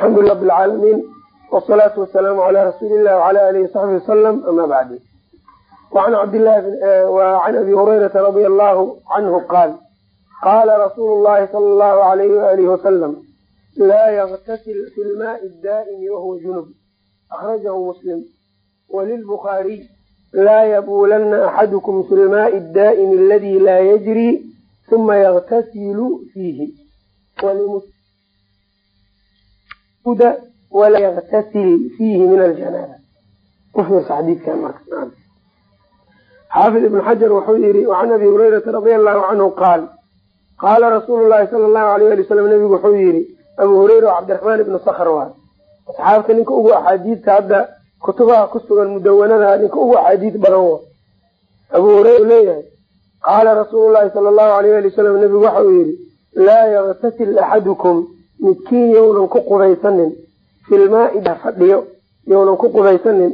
alxamdu lilh rab lcaalamiin wsalaatu wasalaamu calaa rasuuli illah wala alihi wasaxbi wasalam ama bacdu. Waan cabdlahi abi hurayrata radia allahu canhu qaal qaala rasuulu llahi sala allahu alayhi waalihi wasalam laa yaktasil fi lmaai daa'imi wahuwa junub. Akhrajahu muslim. Walilbukhaariy laa yabuulanna axadukum fi lmaai daa'imi aladi laa yajri uma yaktasilu fiihi walaa yaktasil fiihi min aljanaaba ufiirsa xadiidkan marka xaafid ibn xajar wuxuu yihi can abi hurayrata radia allahu canhu qaal qaala rasuulu llahi sala allahu alayh ali wasalam nabigu wuxuu yihi abu hureyra oo cabdiraxmaan ibnu waay asxaabta ninka ugu axaadiidta hadda kutubaha ku sugan mudawanada ninka ugu axaadiid badan wa abu hureyra leeyahay qaala rasuulu llahi sala allahu alayh ali wasalam nabigu waxa uu yihi laa yaktasil axadukum midkiin yownan ku qubaysanin filmaai fadhiyo yownan ku qubaysanin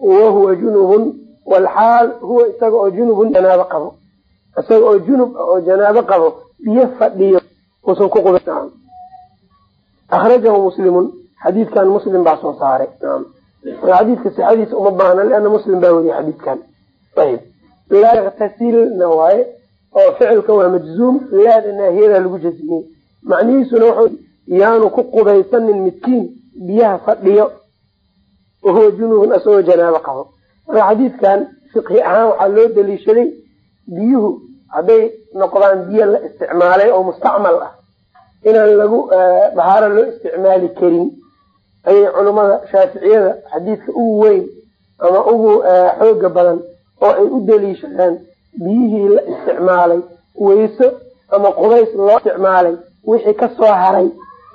wahuwa junubun walxaal huwa isaga oo junubun janaabo qabo. Isaga oo junub oo janaabo qabo biyo fadhiyo usan ku quba akhrajahu muslimun xadiidkan muslim baa soo saaray. Xadiidka sixadiisa uma baahna liana muslim baa weriye xadiidkan. Ayb laa waaye oo ficilka waa majzuum laada naahiyada lagu jazmiyey. Macnihiisuna wuxuu yaanu ku qubaysanin midkiin biyaha fadhiyo wahuwa junubun asagoo janaabo qabo. Marka xadiidkan fiqhi ahaan waxaa loo daliishaday biyuhu hadday noqdaan biyo la isticmaalay oo mustacmal ah inaan lagu dahaaro loo isticmaali karin. Ayay culummada shaaficiyada xadiidka ugu weyn ama ugu xooga badan oo ay u daliishadaan biyihii la isticmaalay weyso ama qubays loo isticmaalay wixii ka soo haray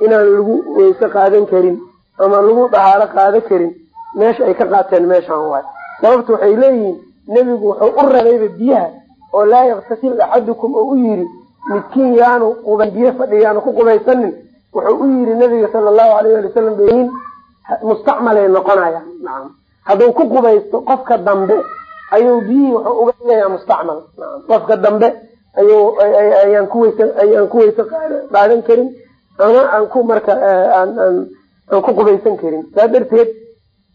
inaan lagu weyse qaadan karin ama lagu dahaaro qaadan karin meesha ay ka qaateen meeshaan waay. Sababta waxay leeyihiin nebigu wuxuu u rabayba biyaha oo laa yaktasil axadukum oo u yiri midkiin yaanu biyo fadhi yaanu ku qubaysanin. Wuxuu u yiri nabiga sala allahu alayh ali wasalam bayin mustacmalay noqonayaan. Nacam hadduu ku qubaysto qofka dambe ayuu biyihii wuxuu uga dhigayaa mustacmal. Qofka dambe ayuu ayaan kuweysa ayaan ku weyse qaadan karin ama aan ku marka aan aan ku qubaysan karin. Saa darteed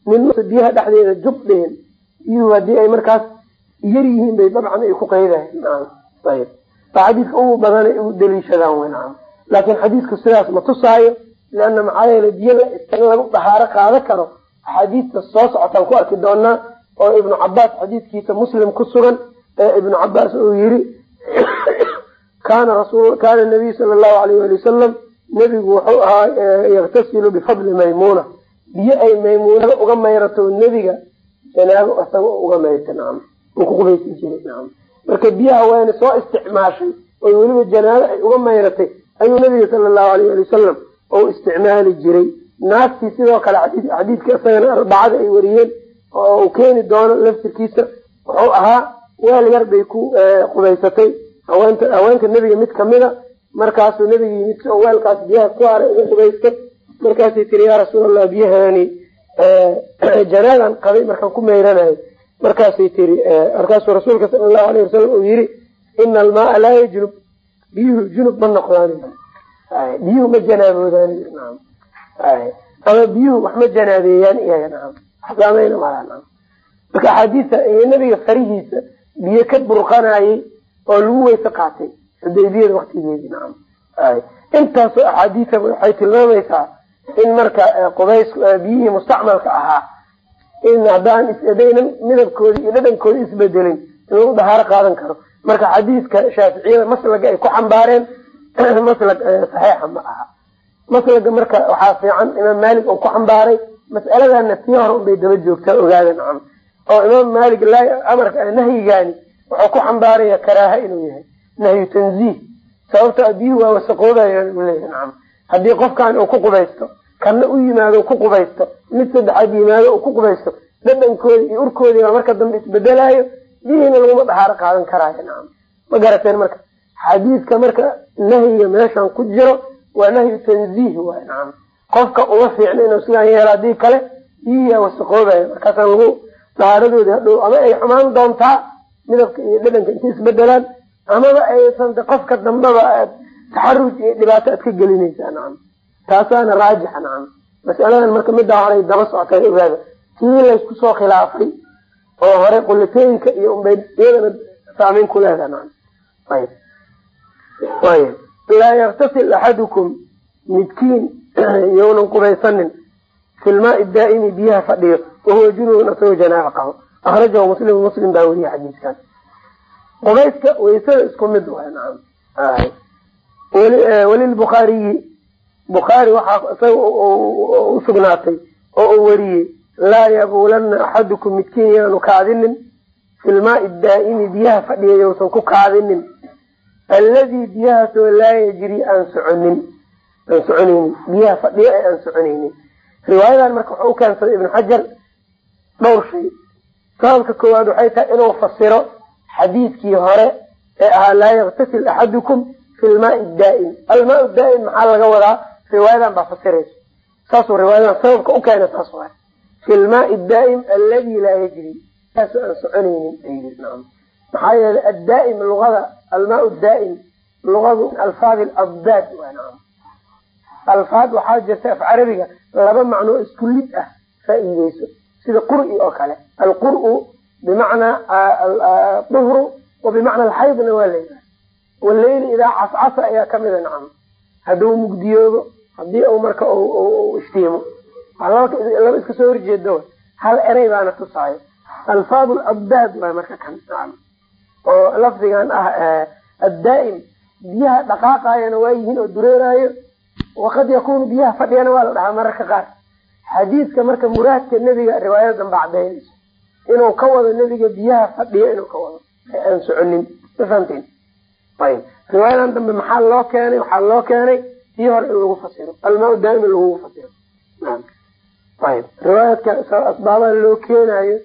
nin biyaha dhexdeeda jub dhihin biyuhu haddii ay markaas yar yihiin bay dabcan ay ku qaydahay baa xadiidka ugu badan ay u daliishadaan nacam laakiin xadiidku sidaas ma tusaayo leanna maxaa yeele biyo in lagu dahaaro qaada karo axaadiista soo socotaan ku arki doonaa oo ibnu cabaas xadiidkiisa muslim ku sugan ee ibnu cabaas uu yiri kaana rasul kaana nabiy sala allahu alayh ali wasalam nebigu wuxuu ahaa yaktasilu bifadli maymuna. Biyo ay maymuunada uga mayrato nebiga janaabo isaga uga mayrta nacam uu ku qubaysan jiray nacam marka biyaha waana soo isticmaashay oo weliba janaabo ay uga mayratay ayuu nabiga sala allahu alayh ali wasalam ou isticmaali jiray. Naagtii sidoo kale xadiidka isagana arbacada ay wariyeen oo uu keeni doono laftirkiisa wuxuu ahaa weel yar bay ku qubaysatay. Haweenta haweenka nebiga mid kamida markaasuu nebiga yimid si weelkaas biyaha ku haray uga qubaysto markaasay tiri yaa rasuulallah biyahaani janaadan qabay markaan ku meyranayo markaasay tiri markaasuu rasuulka sala allahu alayh wasalam uu yiri ina almaaa laa yajnub biyuhu junub ma noqdaan biyuhu ma janaaboodaan ama biyuhu wax ma janaabeeyaan iyaga. Nacam saamayna malaa marka axaadiista nabiga farihiisa biyo ka burqanayay oo lagu weyse qaatay xudaybiyada waktigeedii nacam intaasoo axaadiisa waxay tilmaamaysaa in marka qubays biyihii mustacmalka ahaa in haddaan hadaynan midabkooda iyo dhadhankooda isbedelin in lagu dahaaro qaadan karo. Marka xadiiska shaaficiyada maslaga ay ku xambaareen maslag saxiixa ma aha. Maslaga marka waxaa fiican imaam maalik uu ku xambaaray mas'aladana tii hore unbay daba joogtaa ogaada nacam. Oo imaam maalik amarka nahyigaani wuxuu ku xambaaraya karaaha inuu yahay nahyu tanziih sababta biyuhu waa wasaqoobayan u leeyahay nacam haddii qofkan uu ku qubaysto kana u yimaado ku qubaysto mid saddexaad yimaado uu ku qubaysto dhadhankoodi iyo urkoodii baa marka dambe isbedelaayo biyihiina laguma dahaaro qaadan karaayo nacam ma garateen marka? Xadiidka marka nahyiga meeshan ku jiro waa nahyu tanziih waay nacam qofka uma fiicno inuu sidaan yeelo haddii kale biyihiia wasaqoobaya markaasaan lagu dahaaradoodi hadhow ama ay xumaan doontaa midabka iyo dhadhanka intay isbedelaan amaba aysan qofka dambeba aad taxaruj iyo dhibaato aad ka gelinaysaa nacam taasaana raajixa nacam masaladan marka middaa horay daba socotay ogaada kii laysku soo khilaafay oo hore qulatooyinka iyo unbay iyadana saameyn ku leedaha ayb ayb laa yaktasil axadukum midkiin yownan qubaysanin fi lmaai daa'imi biyaha fadhiyo wahuwa junubun asagoo janaaba qabo akrajahu muslim muslim baa weriye xadiiskan qubayska waysada isku mid waay nacam welilbukhaariyi bukhaari waxaa isaga usugnaatay oo uu weriyey laa yabuulana axadukum midkiin yaanu kaadinin. Fi lmaai daa'imi biyaha fadhiya yowsan ku kaadinin. Alladii biyahaasoo laa yajri aan soconin. Aan soconaynin. Biyaha fadhiya ee aan soconaynin. Riwaayadan marka wuxuu ukeensaday ibnu xajar dhowr shay. Sababka koowaad waxay tahay inuu fasiro xadiidkii hore ee ahaa laa yaktasil axadukum fi lmaai daa'im. Almaa daa'im maxaa laga wadaa? Riwaayadan baa fasiraysa. Saasuu riwaayadan sababka u keena saas waay. Fi lmaai daa'im alladii laa yajri. Kaasoo aan soconaynin ayii nacam. Maxaa yeelay addaa'im luqada almaa daa'im luqadu alfaadi addaad waa nacam. Alfaad waxaa jirta af carabiga laba macnoo isku lid ah faa'iideyso. Sida qur'i oo kale. Alqur'u bimacnaa duhru wa bimacna alxaydna waa layidhaha waleyli idaa cascasa ayaa kamida nacam hadduu mugdiyoobo haddii u marka iftiimo laba iska soo horjeeda hal erey baana tusaayo alfaad labdaad waay marka kan oo lafdigan ah addaa'im biyaha dhaqaaqayana waa yihiin oo dureeraayo waqad yakunu biyaha fadhiyana waa la dhahaa mararka qaar xadiidka marka muraadka nebiga riwaayadan ba cadaynayso inuu ka wado nebiga biyaha fadhiyo inuu ka wado. Ee aan soconin. Ma fahamteen? Ayb riwaayadan dambe maxaa loo keenay? Waxaa loo keenay tii hore in lagu fasiro. Almaa daa'im in lagu fasiro. Ayb riwaayadka asbaabaha loo keenayo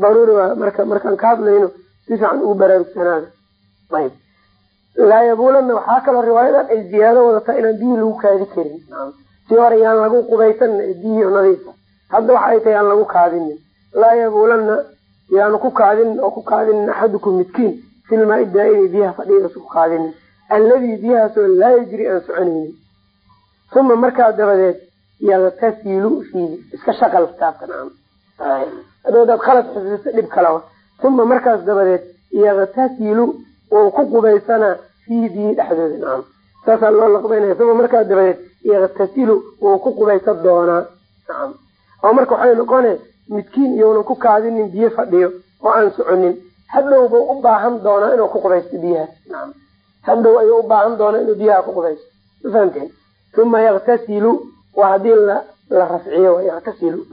daruuri waa marka markaan ka hadlayno si fiican ugu baraarugsanaada. Ayb laa yabuulana waxaa kaloo riwaayadan ay ziyaado wadataa inaan biyihii lagu kaadi karin. Tii hore yaan lagu qubaysanna biyihii nadiifa hadda waxa ay tahay yaan lagu kaadinin laa yabuulana yaanu ku kaadinin oo ku kaadinin axadukum midkiin filmaai daa'imi biyaha fadhiyasu ku kaadinin alladii biyahaasoo laa yajri aan soconaynin. Uma markaa dabadeed yaktasilu fiihi iska shaqal kitaabka nacam hadadaad khalad xifdiso dhib kalawa uma markaas dabadeed yaktasilu wuu ku qubaysanaa fiihi biyihi dhexdooda nacam saasaa loo laqbaynaya. Uma markaa dabadeed yaktasilu wuu ku qubaysan doonaa. Nacam oo marka waxay noqone midkiin iyounan ku kaadinin biyo fadhiyo oo aan soconin. Hadhow buu u baahan doonaa inuu ku qubaysto nacam hadhow ayuu u baahan doonaa inuu biyaha ku qubaysto. Ma fahamteen? Uma yaktasilu waa haddii la la rafciyo yaktasilu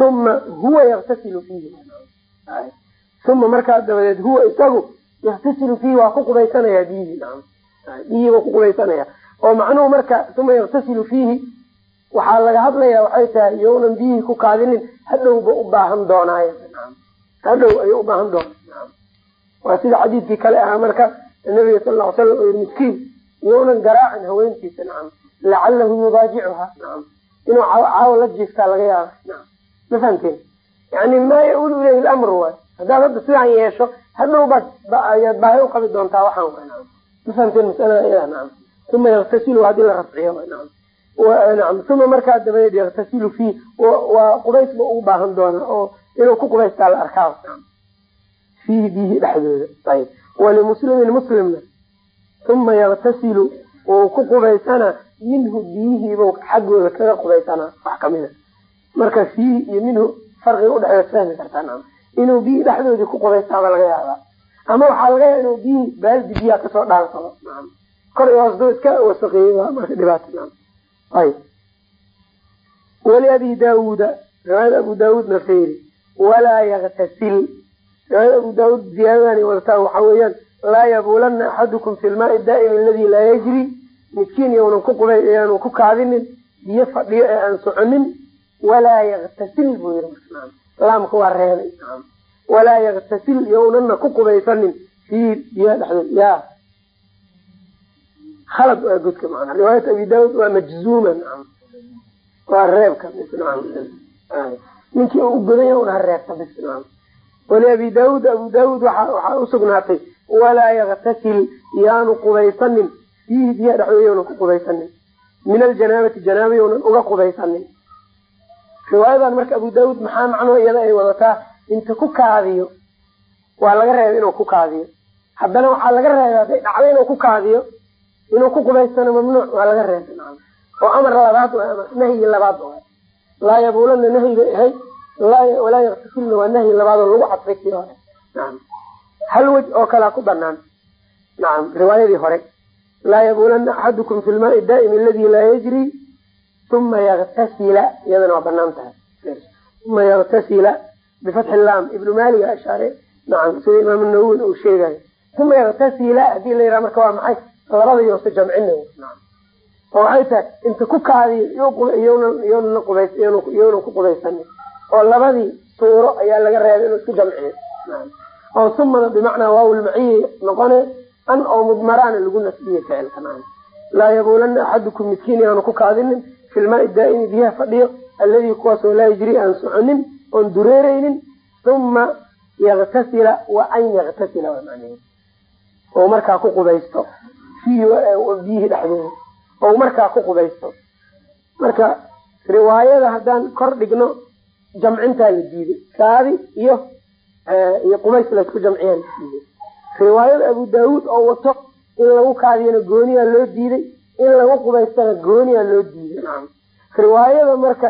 uma huwa yaktasilu fiihi. Uma markaa dabadeed huwa isagu yaktasilu fiihi waa ku qubaysanaya biyihii biyihii buu ku qubaysanaya. Oo macnuhu marka uma yaktasilu fiihi waxaa laga hadlaya waxay tahay iyounan biyihii ku kaadinin hadhowba u baahan doonaayo hadhow ayuu u baahan doona waa sida xadiidkii kale ahaa marka nabiga sal ly slam oo yii miskiin iyounan garaacin haweentiisa nacam lacalahu yudaajicuha nacam inuu caawo la jiiftaa laga yaaba nacam ma fahamteen? Yani maa ya-uulu ilayhi lamru waay. Haddaad hadda sidaan yeesho hadhow baad ayaad baahi u qabi doontaa waxaan ma fahamteen masalada? Iyada nacam uma yaktasilu haddii la rafciyo nacam uma markaa dabadeed yaktasilu fiih waa qubays ba ugu baahan doonaa oo inuu ku qubaystaa la arkaa fiihi biyihi dhexdooda. Ayb walimuslimin muslimna. Uma yaktasilu wuu ku qubaysanaa minhu biyihiibu xaggooda kaga qubaysanaa wax kamida marka fiihi iyo minhu farqiga udhexeeya fahmi kartaa inuu biyihii dhexdoodii ku qubaystaaba laga yaabaa. Ama waxaa laga yaaba inuu biyihii baaldi biyaha ka soo dhaansado. Nacam kor iyo hoos duu iska wasaqeeyey marka dhibaata wali abi daawuuda riwaayada abu daawuudna feeri walaa yaktasil riwaayada abu daawuud ziyaadadani wadataa waxaa weeyaan laa yabuulana axadukum fi lmaai daa'imi aladi laa yajri. Midkiin yownan ku qubay yaanu ku kaadinin biyo fadhiyo ee aan soconin walaa yaktasil buu yiri laamka waa reebay khalad waa godka macana riwaayat abi daawud waa majzuuma nacam waa reebka ninkii u godanya un ha reebta bis wali abi daawud abu daawud waxaa usugnaatay walaa yaktasil yaanu qubaysanin fiihi biyaha dhexdooda yownan ku qubaysanin min aljanaabati janaaba yownan uga qubaysanin riwaayadan marka abu daawud maxaa macnoo iyada ay wadataa inta ku kaadiyo waa laga reebay inuu ku kaadiyo haddana waxaa laga reebay hadday dhacdo inuu ku kaadiyo inuu ku qubaystano mamnuuc waa laga reebay oo amar labaad nahyi labaad laa yabuulana nahyi bay ahayd. Walaa yaktasilna waa nahyi labaadoo lagu cadfay kii hore. Naam. Hal wej oo kalea ku banaan nacam riwaayadii hore. Laa yabuulana axadukum fi lmaai daa'im aladi laa yajri. Uma yaktasila iyadana waa bannaan tahay. Uma yaktasila bifatxi laam ibnu maaliga ashaare nacam sida imaam nawowi uu sheegayo uma yaktasila haddii la yidhaha marka waa maxay labada yoose jamcina oo waxay tahay inta ku kaadiyo iyona ku qubaysanin oo labadii suuro ayaa laga reebay inuu isku jamciyo oo sumada bimacnaa waawlmaciye noqone an oo mudmaraana lagu nasbiye ficilka laa yabuulana axadukum midkiin inaanu ku kaadinin filmaai daa'imi biyaha fadhiyo alladii kuwaasoo laa yajri aan soconin oon dureereynin uma yaktasila wa an yaktasila oo markaa ku qubaysto fiihi biyihii dhexdooda oo markaa ku qubaysto marka riwaayada haddaan kor dhigno jamcintaa la diiday kaadi iyo iyo qubays laysku jamciyaa la diiday riwaayada abu daawuud oo wato in lagu kaadiyana gooniyaa loo diiday in lagu qubaystana gooniyaa loo diiday riwaayada marka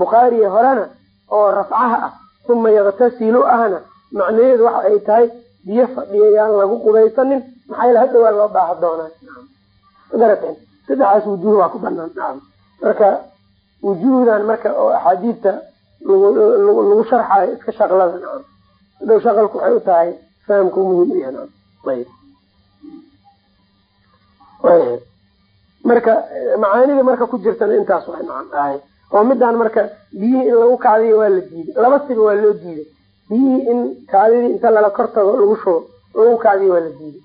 bukhaariye horena oo rafcaha ah uma yaktasilu ahna macnaheedu waxa ay tahay biyo fadhiya yaan lagu qubaysanin maxaa hadda waa loo baaha doonaa magaraten saddexaas wujuh waa ku banaan marka wujuhdan marka oo axaadiidta lagu sharxayo iska shaqlada nacam hadhow shaqalku waxay u tahay fahamku muhiim u yahay ayb marka macaanida marka ku jirtana intaas waa nacam ahay oo midaan marka biyihii in lagu kaadiyo waa la diiday. Laba siba waa loo diiday. Biyihii in kaadidii inta lala kor tago lagu shubo lagu kaadiyo waa la diiday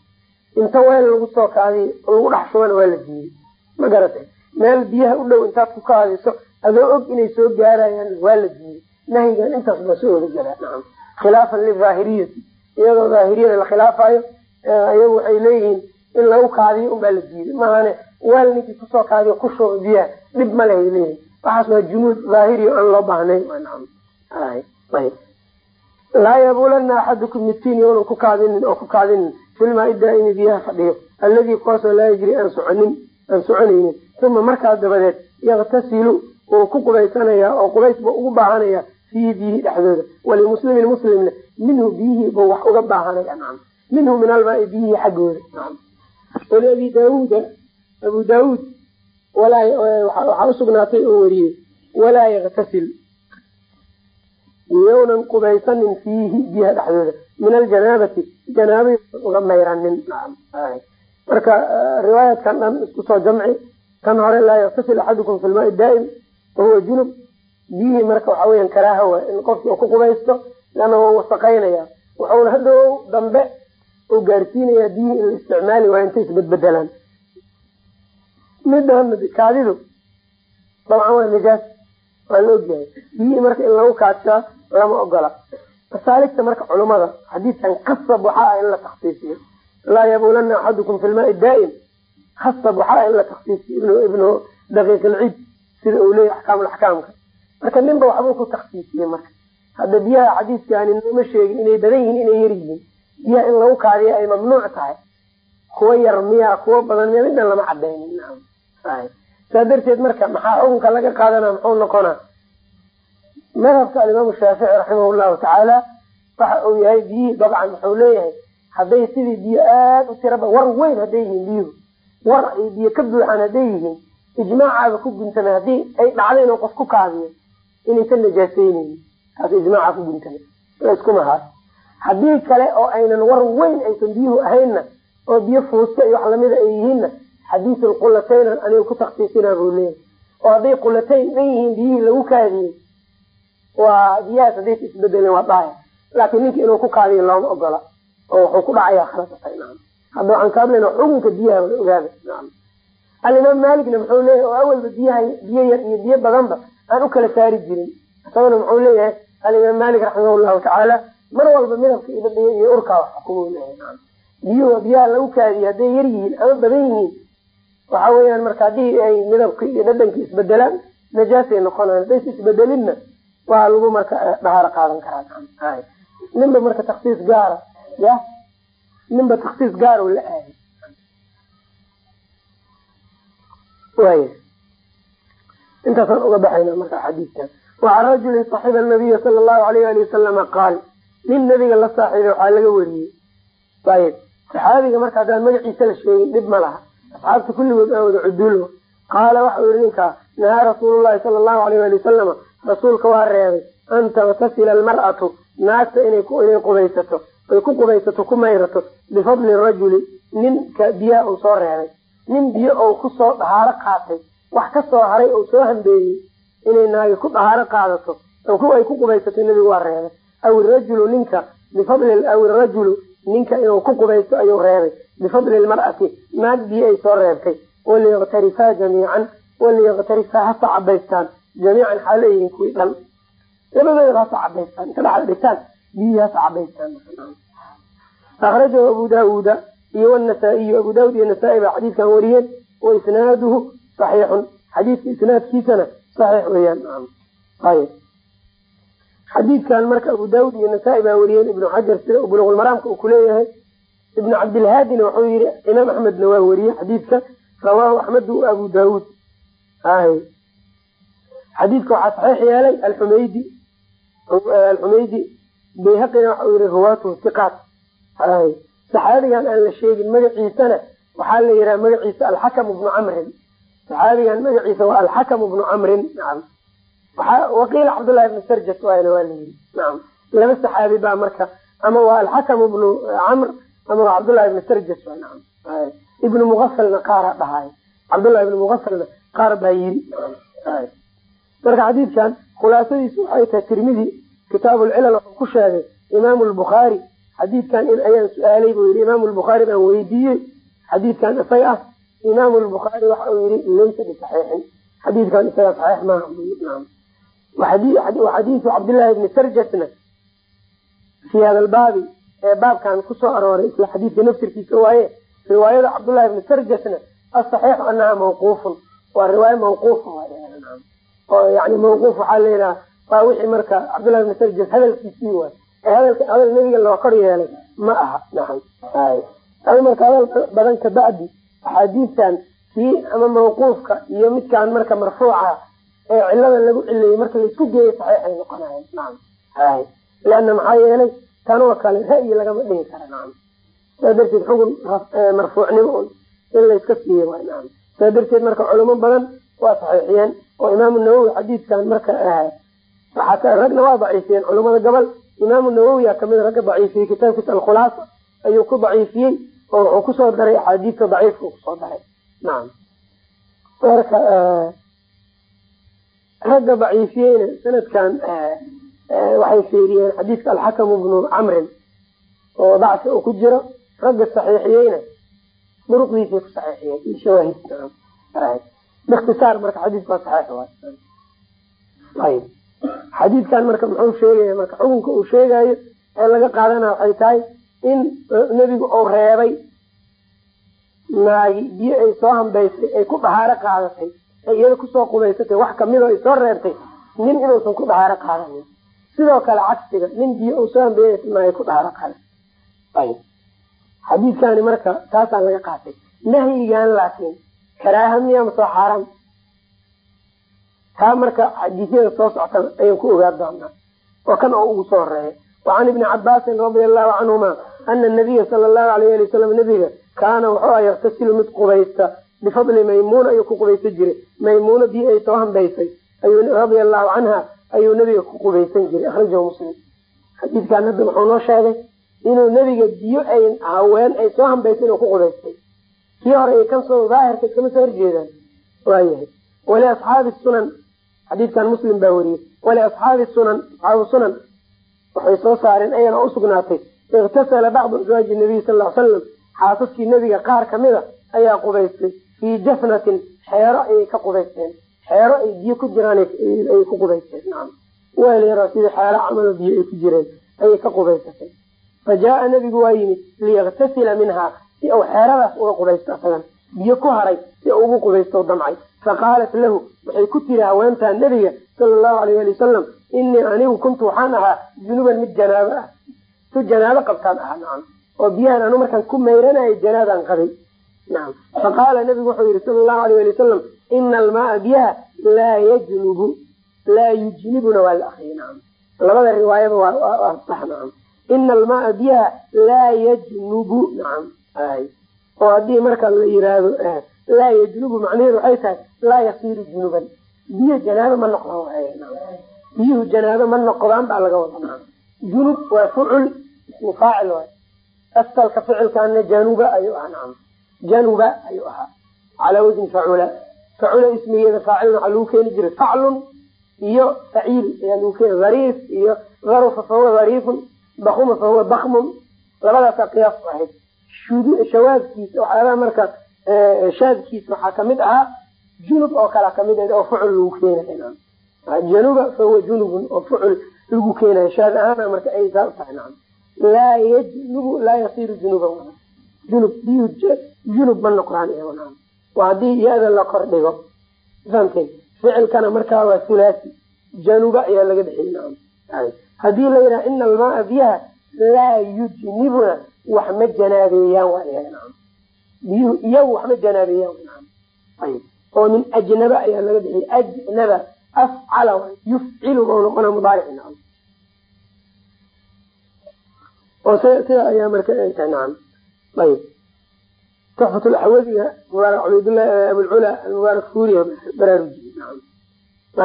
inta weel lagu soo kaadiyo lagu dhex shubana waa la diiday ma garatay meel biyaha u dhow intaad ku kaadiso adoo og inay soo gaarayaan waa la diiday nahyigan intaas baa soo oga galaa nacam khilaafan lidaahiriyati iyadoo daahiriyada la khilaafayo iyagu waxay leeyihiin in lagu kaadiyo unbaa la diiday mahane weel ninkii ku soo kaadiyo ku shuba biyaha dhib ma lehay leeyihiin waxaas waa junuud daahiriyo aan loo baahnayn. Laa yabuulana axadukum midkiin yownan ku kaadinin oo ku kaadinin filmaai daa'imi biyaha fadhiyo. Alladii kuwaasoo laa yajri aan soconin aan soconaynin. Uma markaas dabadeed yaktasilu wuu ku qubaysanayaa oo qubays buu ugu baahanaya fiihi biyihii dhexdooda. Walimuslimin muslimna minhu biyihii buu wax uga baahanaya nacam minhu min almaai biyihii xaggooda waliabi daawuuda abu daawuud waxaa usugnaatay oo weriyey walaa yaktasil yownan qubaysanin fiihi biyaha dhexdooda min aljanaabati janaabay uga mayranin marka riwaayadkan dhan isku soo jamci kan hore laa yaktasil axadukum fi lmaai daa'im wahuwa junub biyihii marka waxa weyan karaaha waay in qofki ku qubaysto leanna waa wasaqaynaya wuxuuna hadhow dambe u gaarsiinaya biyihii in la isticmaali waayo intay isbedbedelaan midaan kaadidu dabcan waa nijaas waa la ogyahay biyihii marka in lagu kaadshaa lama ogola masaaligta marka culumada xadiidkan kasab waxaa ah in la taksiisiyo laa yabuulana axadukum fi lmaai daa'im. Kasab waxaa in la taksiisiyo ibnu daqiiq ilciid sida uu leeyahy axkaam axkaamka. Marka ninba waxbuu ku taksiisiyey marka. Hadda biyaha xadiiskani nama sheegin inay badan yihiin inay yar yihiin. Biyaha in lagu kaadiyo ay mamnuuc tahay. Kuwa yar miya kuwa badan miya midna lama cadaynin saa darteed marka maxaa xukunka laga qaadana muxuu noqonaa madhabka alimaamu shaafici raximah llahu tacaala waxa uu yahay biyihii dabcan wuxuu leeyahay hadday sidii biyo aad u tiraba war weyn hadday yihiin biyuhu war ay biyo ka buuxaan hadday yihiin ijmaacaaba ku guntamay haddii ay dhacdo inuu qof ku kaadiyo inaysan najaaseyneynin taas ijmaaca ku guntamay laiskumahaa haddii kale oo aynan war weyn aysan biyuhu ahaynna oo biyo fuusta iyo wax lamida ay yihiinna xadiisul qulataynan aniga ku taksiisinaa buu leeyahay. Oo hadday qulatayn dhan yihiin biyihii lagu kaadiyey waa biyahaas hadday isbedeleen waa dhahaya laakiin ninka inuu ku kaadiyo looma ogola. Oo wuxuu ku dhacaya khalasatay naam. Hadda waxaan ka hadlayna xukunka biyaha wala ogaada alimaam maaligna muxuu leeyahay oo awalba biyaha biyo yar iyo biyo badanba aan u kala saari jirin. Isagana muxuu leeyahay alimaam maalik raximah llahu tacaala mar walba midabka iyo iyo urkaa wax naam. Biyuhu biyaha lagu kaadiyo hadday yar yihiin ama badan yihiin. Waxa weeyaan marka haddii ay midabka iyo dhadhanka isbedelaan najaasay noqonayan hadaysa isbedelinna waa lagu marka dhahaaro qaadan karaa ninba marka taksiis gaara ya? Ninba taksiis gaara la aaday way intaasaan uga baxayna marka xadiidkan. Wacan rajulin saxiba nabiya sala allahu alayh ali wasalama qaal nin nabiga la saaxiibay waxaa laga wariyey. Ayib saxaabiga marka haddaan magaciisa la sheegin dhib ma laha. Asxaabta kulligood aan wada cudulo. Qaala waxau yihi ninkaa nahaa rasuululahi sala allahu alayh ali wasalama rasuulka waa reebay an taktasila almar'atu naagta inay qubaysato ay ku qubaysato ku mayrato bifadli rajuli ninka biyaha uu soo reebay. Nin biyo ou ku soo dhahaaro qaatay wax ka soo haray ou soo hambeeyey inay naagi ku dhahaaro qaadato ay ku qubaysato nebigu waa reebay. Aw irajulu ninka bifadli aw irajulu ninka inuu ku qubaysto ayuu reebay. Bifadli lmar'ati naag biyo ay soo reebtay. Waliyaktarifaa jamiican waliyaktarifaa hasa cabaystaan jamiican xaalo yihiin kuwii dhan labadooda hasa cabaystaan inta dhaxal dhigtaan biyihii hasa cabaystaan akrajahu abu daawuuda iyo wnasaa-iyu abu daawud iyo nasaa-i baa xadiidkan wariyeen wa isnaaduhu saxiixun xadiidka isnaadkiisana saxiix weeyaan ayb xadiidkan marka abu daawud iyo nasaa-i baa wariyeen ibnu xajar sida buluqulmaraamka uu kuleeyahay ibnu cabdilhaadina wuxuu yihi imaam axmedna waa wariyey xadiidka rawaahu axmedu abu daawuud hay xadiidka waxaa saxiix yeelay alxumaydi alxumaydi bayhaqina waxau yihi ruwaatuhu siqaat hay saxaabigan aan la sheegin magaciisana waxaa la yidhaha magaciisa alxakam bnu camrin. Saxaabigan magaciisa waa alxakam bnu camrin nacam waqiila cabdullahi ibnu sarjas waana waa la yidhi nacam laba saxaabi baa marka ama waa alxakam bnu camr ama waa cabdullahi ibnu sarjas waa nacam ibnu muqafalna qaara dhahay. Cabdullahi ibnu muqafalna qaar baa yiri marka xadiidkan khulaasadiisu waxay tahay tirmidi kitaabulcilal wuxuu ku sheegay imaamu lbukhaari xadiidkan in ayaan su'aalay buu yihi imaamu lbukhaari baan weydiiyey xadiidkan isag ah imaamu lbukhaari waxa uu yihi laysa bisaxiixin xadiidkan isaga saxiix maaha. Xadiidu cabdillahi ibni sarjasna fii hada lbaabi ee baabkan ku soo arooray isla xadiidka nafsirkiisa waaye riwaayada cabdullahi ibni sarjasna asaxiixu anaha mawquufun waa riwaayo mawquufa oo yani mawquuf waxaa layidhaha waa wixii marka cabdullahi ibni sarjas hadalkiisii waay. Hadal nebiga loo kor yeelay ma aha nacam hay marka hadal badan kabacdi axaadiistan kii ama mawquufka iyo midkaan marka marfuuca ee cilada lagu cileeyey marka la isku geeyo saxiixay noqonayan nacam hay leanna maxaa yeelay tanoo kale ra'yi lagama dhigi kara nacam saa darteed xugun marfuucnimo un in layska siiyo nacam saa darteed marka culimo badan waa saxiixiyeen oo imaamu nawowi xadiidkan marka ragna waa daciifiyeen culimada gobol. Imaamu nawowiya ka mid ragga daciifiyey kitaabkiisa alkhulaasa ayuu ku daciifiyey oo wuxuu ku soo daray axaadiista daciifka ku soo daray. Nacam marka ragga daciifiyeyna sanadkan waxay fiiriyeen xadiidka alxakamu bnu camrin oo dacfi uu ku jiro. Ragga saxiixiyeyna duruqdiisay ku saxiixiyeen shawaahid bikhtisaar marka xadiidka waa saxiix waay. Ayb xadiidkan marka muxuu sheegaya marka xukunka uu sheegayo ee laga qaadana waxay tahay in nebigu uu reebay naagi biyo ay soo hambaysay ay ku dhahaaro qaadatay ay iyada ku soo qubaysatay wax ka mid ay soo reebtay nin inuusan ku dhahaaro qaadanin sidoo kale cagsiga nin biyo uu soo hambeeyay naagi ku dhahaaro qaadatay. Ayb xadiidkani marka taasaan laga qaatay. Nahyigan laakiin karaaha miya masoo xaaraam. Taa marka xadiisyada soo socta ayaan ku ogaa doonaa. Oo kan oo ugu soo horreeya wacan ibni cabaasin radia allahu canhuma ana nabiya sala allahu alayh ali wasalam nabiga kaana wuxuu ah yaktasilu mid qubaysta bifadli maymuuna ayuu ku qubaysan jiray. Maymuuna biyo ay soo hambaysay radia allahu canha ayuu nabiga ku qubaysan jiray akhrajahu muslim. Xadiidkan hadda muxuu noo sheegay inuu nebiga biyo ay haween ay soo hambaysay inuu ku qubaystay kii hore ay kan soo daahirka kama soo horjeedaan. Waayahay waliasxaabi sunan. Xadiidkan muslim baa weriyey waliasxaabi sunan asxaabu sunan. Waxay soo saareen ayana usugnaatay iktasala bacdu aswaaji nabiy sal l salam xaasaskii nebiga qaar kamida ayaa qubaystay. Fii jafnatin xeero ayay ka qubaysteen. Xeero ay biyo ku jiraan ayay ku qubaysteen. Naam. Weel yaro sidii xeero camalo biyo ay ku jireen. Ayay ka qubaysatay. Fa jaaa nebigu waa yimid liyaktasila minhaa si uu xeeradaas uga qubaysto asagan biyo ku haray si ugu qubaysto damcay. Faqaalat lahu waxay ku tiri haweentaa nebiga sala allahu alayh ali wasalam inii anigu kuntu waxaan ahaa junuban mid janaabo ah. Tu janaabo qabtaan ahaa nacam oo biyahan anu markaan ku mayranayay janaabaan qabay. Nacam faqaala nabigu wuxuu yihi sala allahu alayh ali wasalam ina almaaa biyaha laa yajnubu laa yujnibuna waa la akriyay nacam labada riwaayaba waa sax nacam ina almaaa biyaha laa yajnubu nacam oo haddii marka la yiraahdo laa yajnubu macnaheedu waxay tahay laa yasiiru junuban. Biyo janaabo ma noqdaan biyuhu janaabo ma noqdaan baa laga wada junub waa fucul ismu faacil waay asalka ficilkaana januba ayuu ahaa nacam januba ayuu ahaa. Calaa wasni facula. Facula ismigeeda faacilna waxaa lagu keeni jiray faclun iyo faciil. Ayaa lagu keeni hariif iyo harufa fahuwa hariifun bakuma fahuwa bakmun labadaasaa qiyaas ahayd shawaadkiisa waxyaabaha marka shaadkiisa waxaa ka mid ahaa junub oo kalea ka mid ahayd oo fucul lagu keenay januba fahuwa junubun oo fucul lagu keenayo shaad ahaana marka ay saa tahay nacam laa yajnubu laa yasiru junuban junub biyuhu junub ma noqdaan iyago nacam waa haddii iyada la kor dhigo fahamteen ficilkana markaa waa hulaasi januba ayaa laga dhexiyey nacam haddii la yidhaha ina almaaa biyaha laa yujnibuna wax ma janaabeeyaan biyuhu iyagu wax ma janaabeeyaan oo min ajnaba ayaa laga dhexiyey ajnaba afcala yufcilu bau noqona mudaaric oo sida ayaa marka ay tahay nacam ayib. Tuxfatlaxwadiga mubaarak cubaydullah abulcula almubaarak fuuriya baraaruji nacam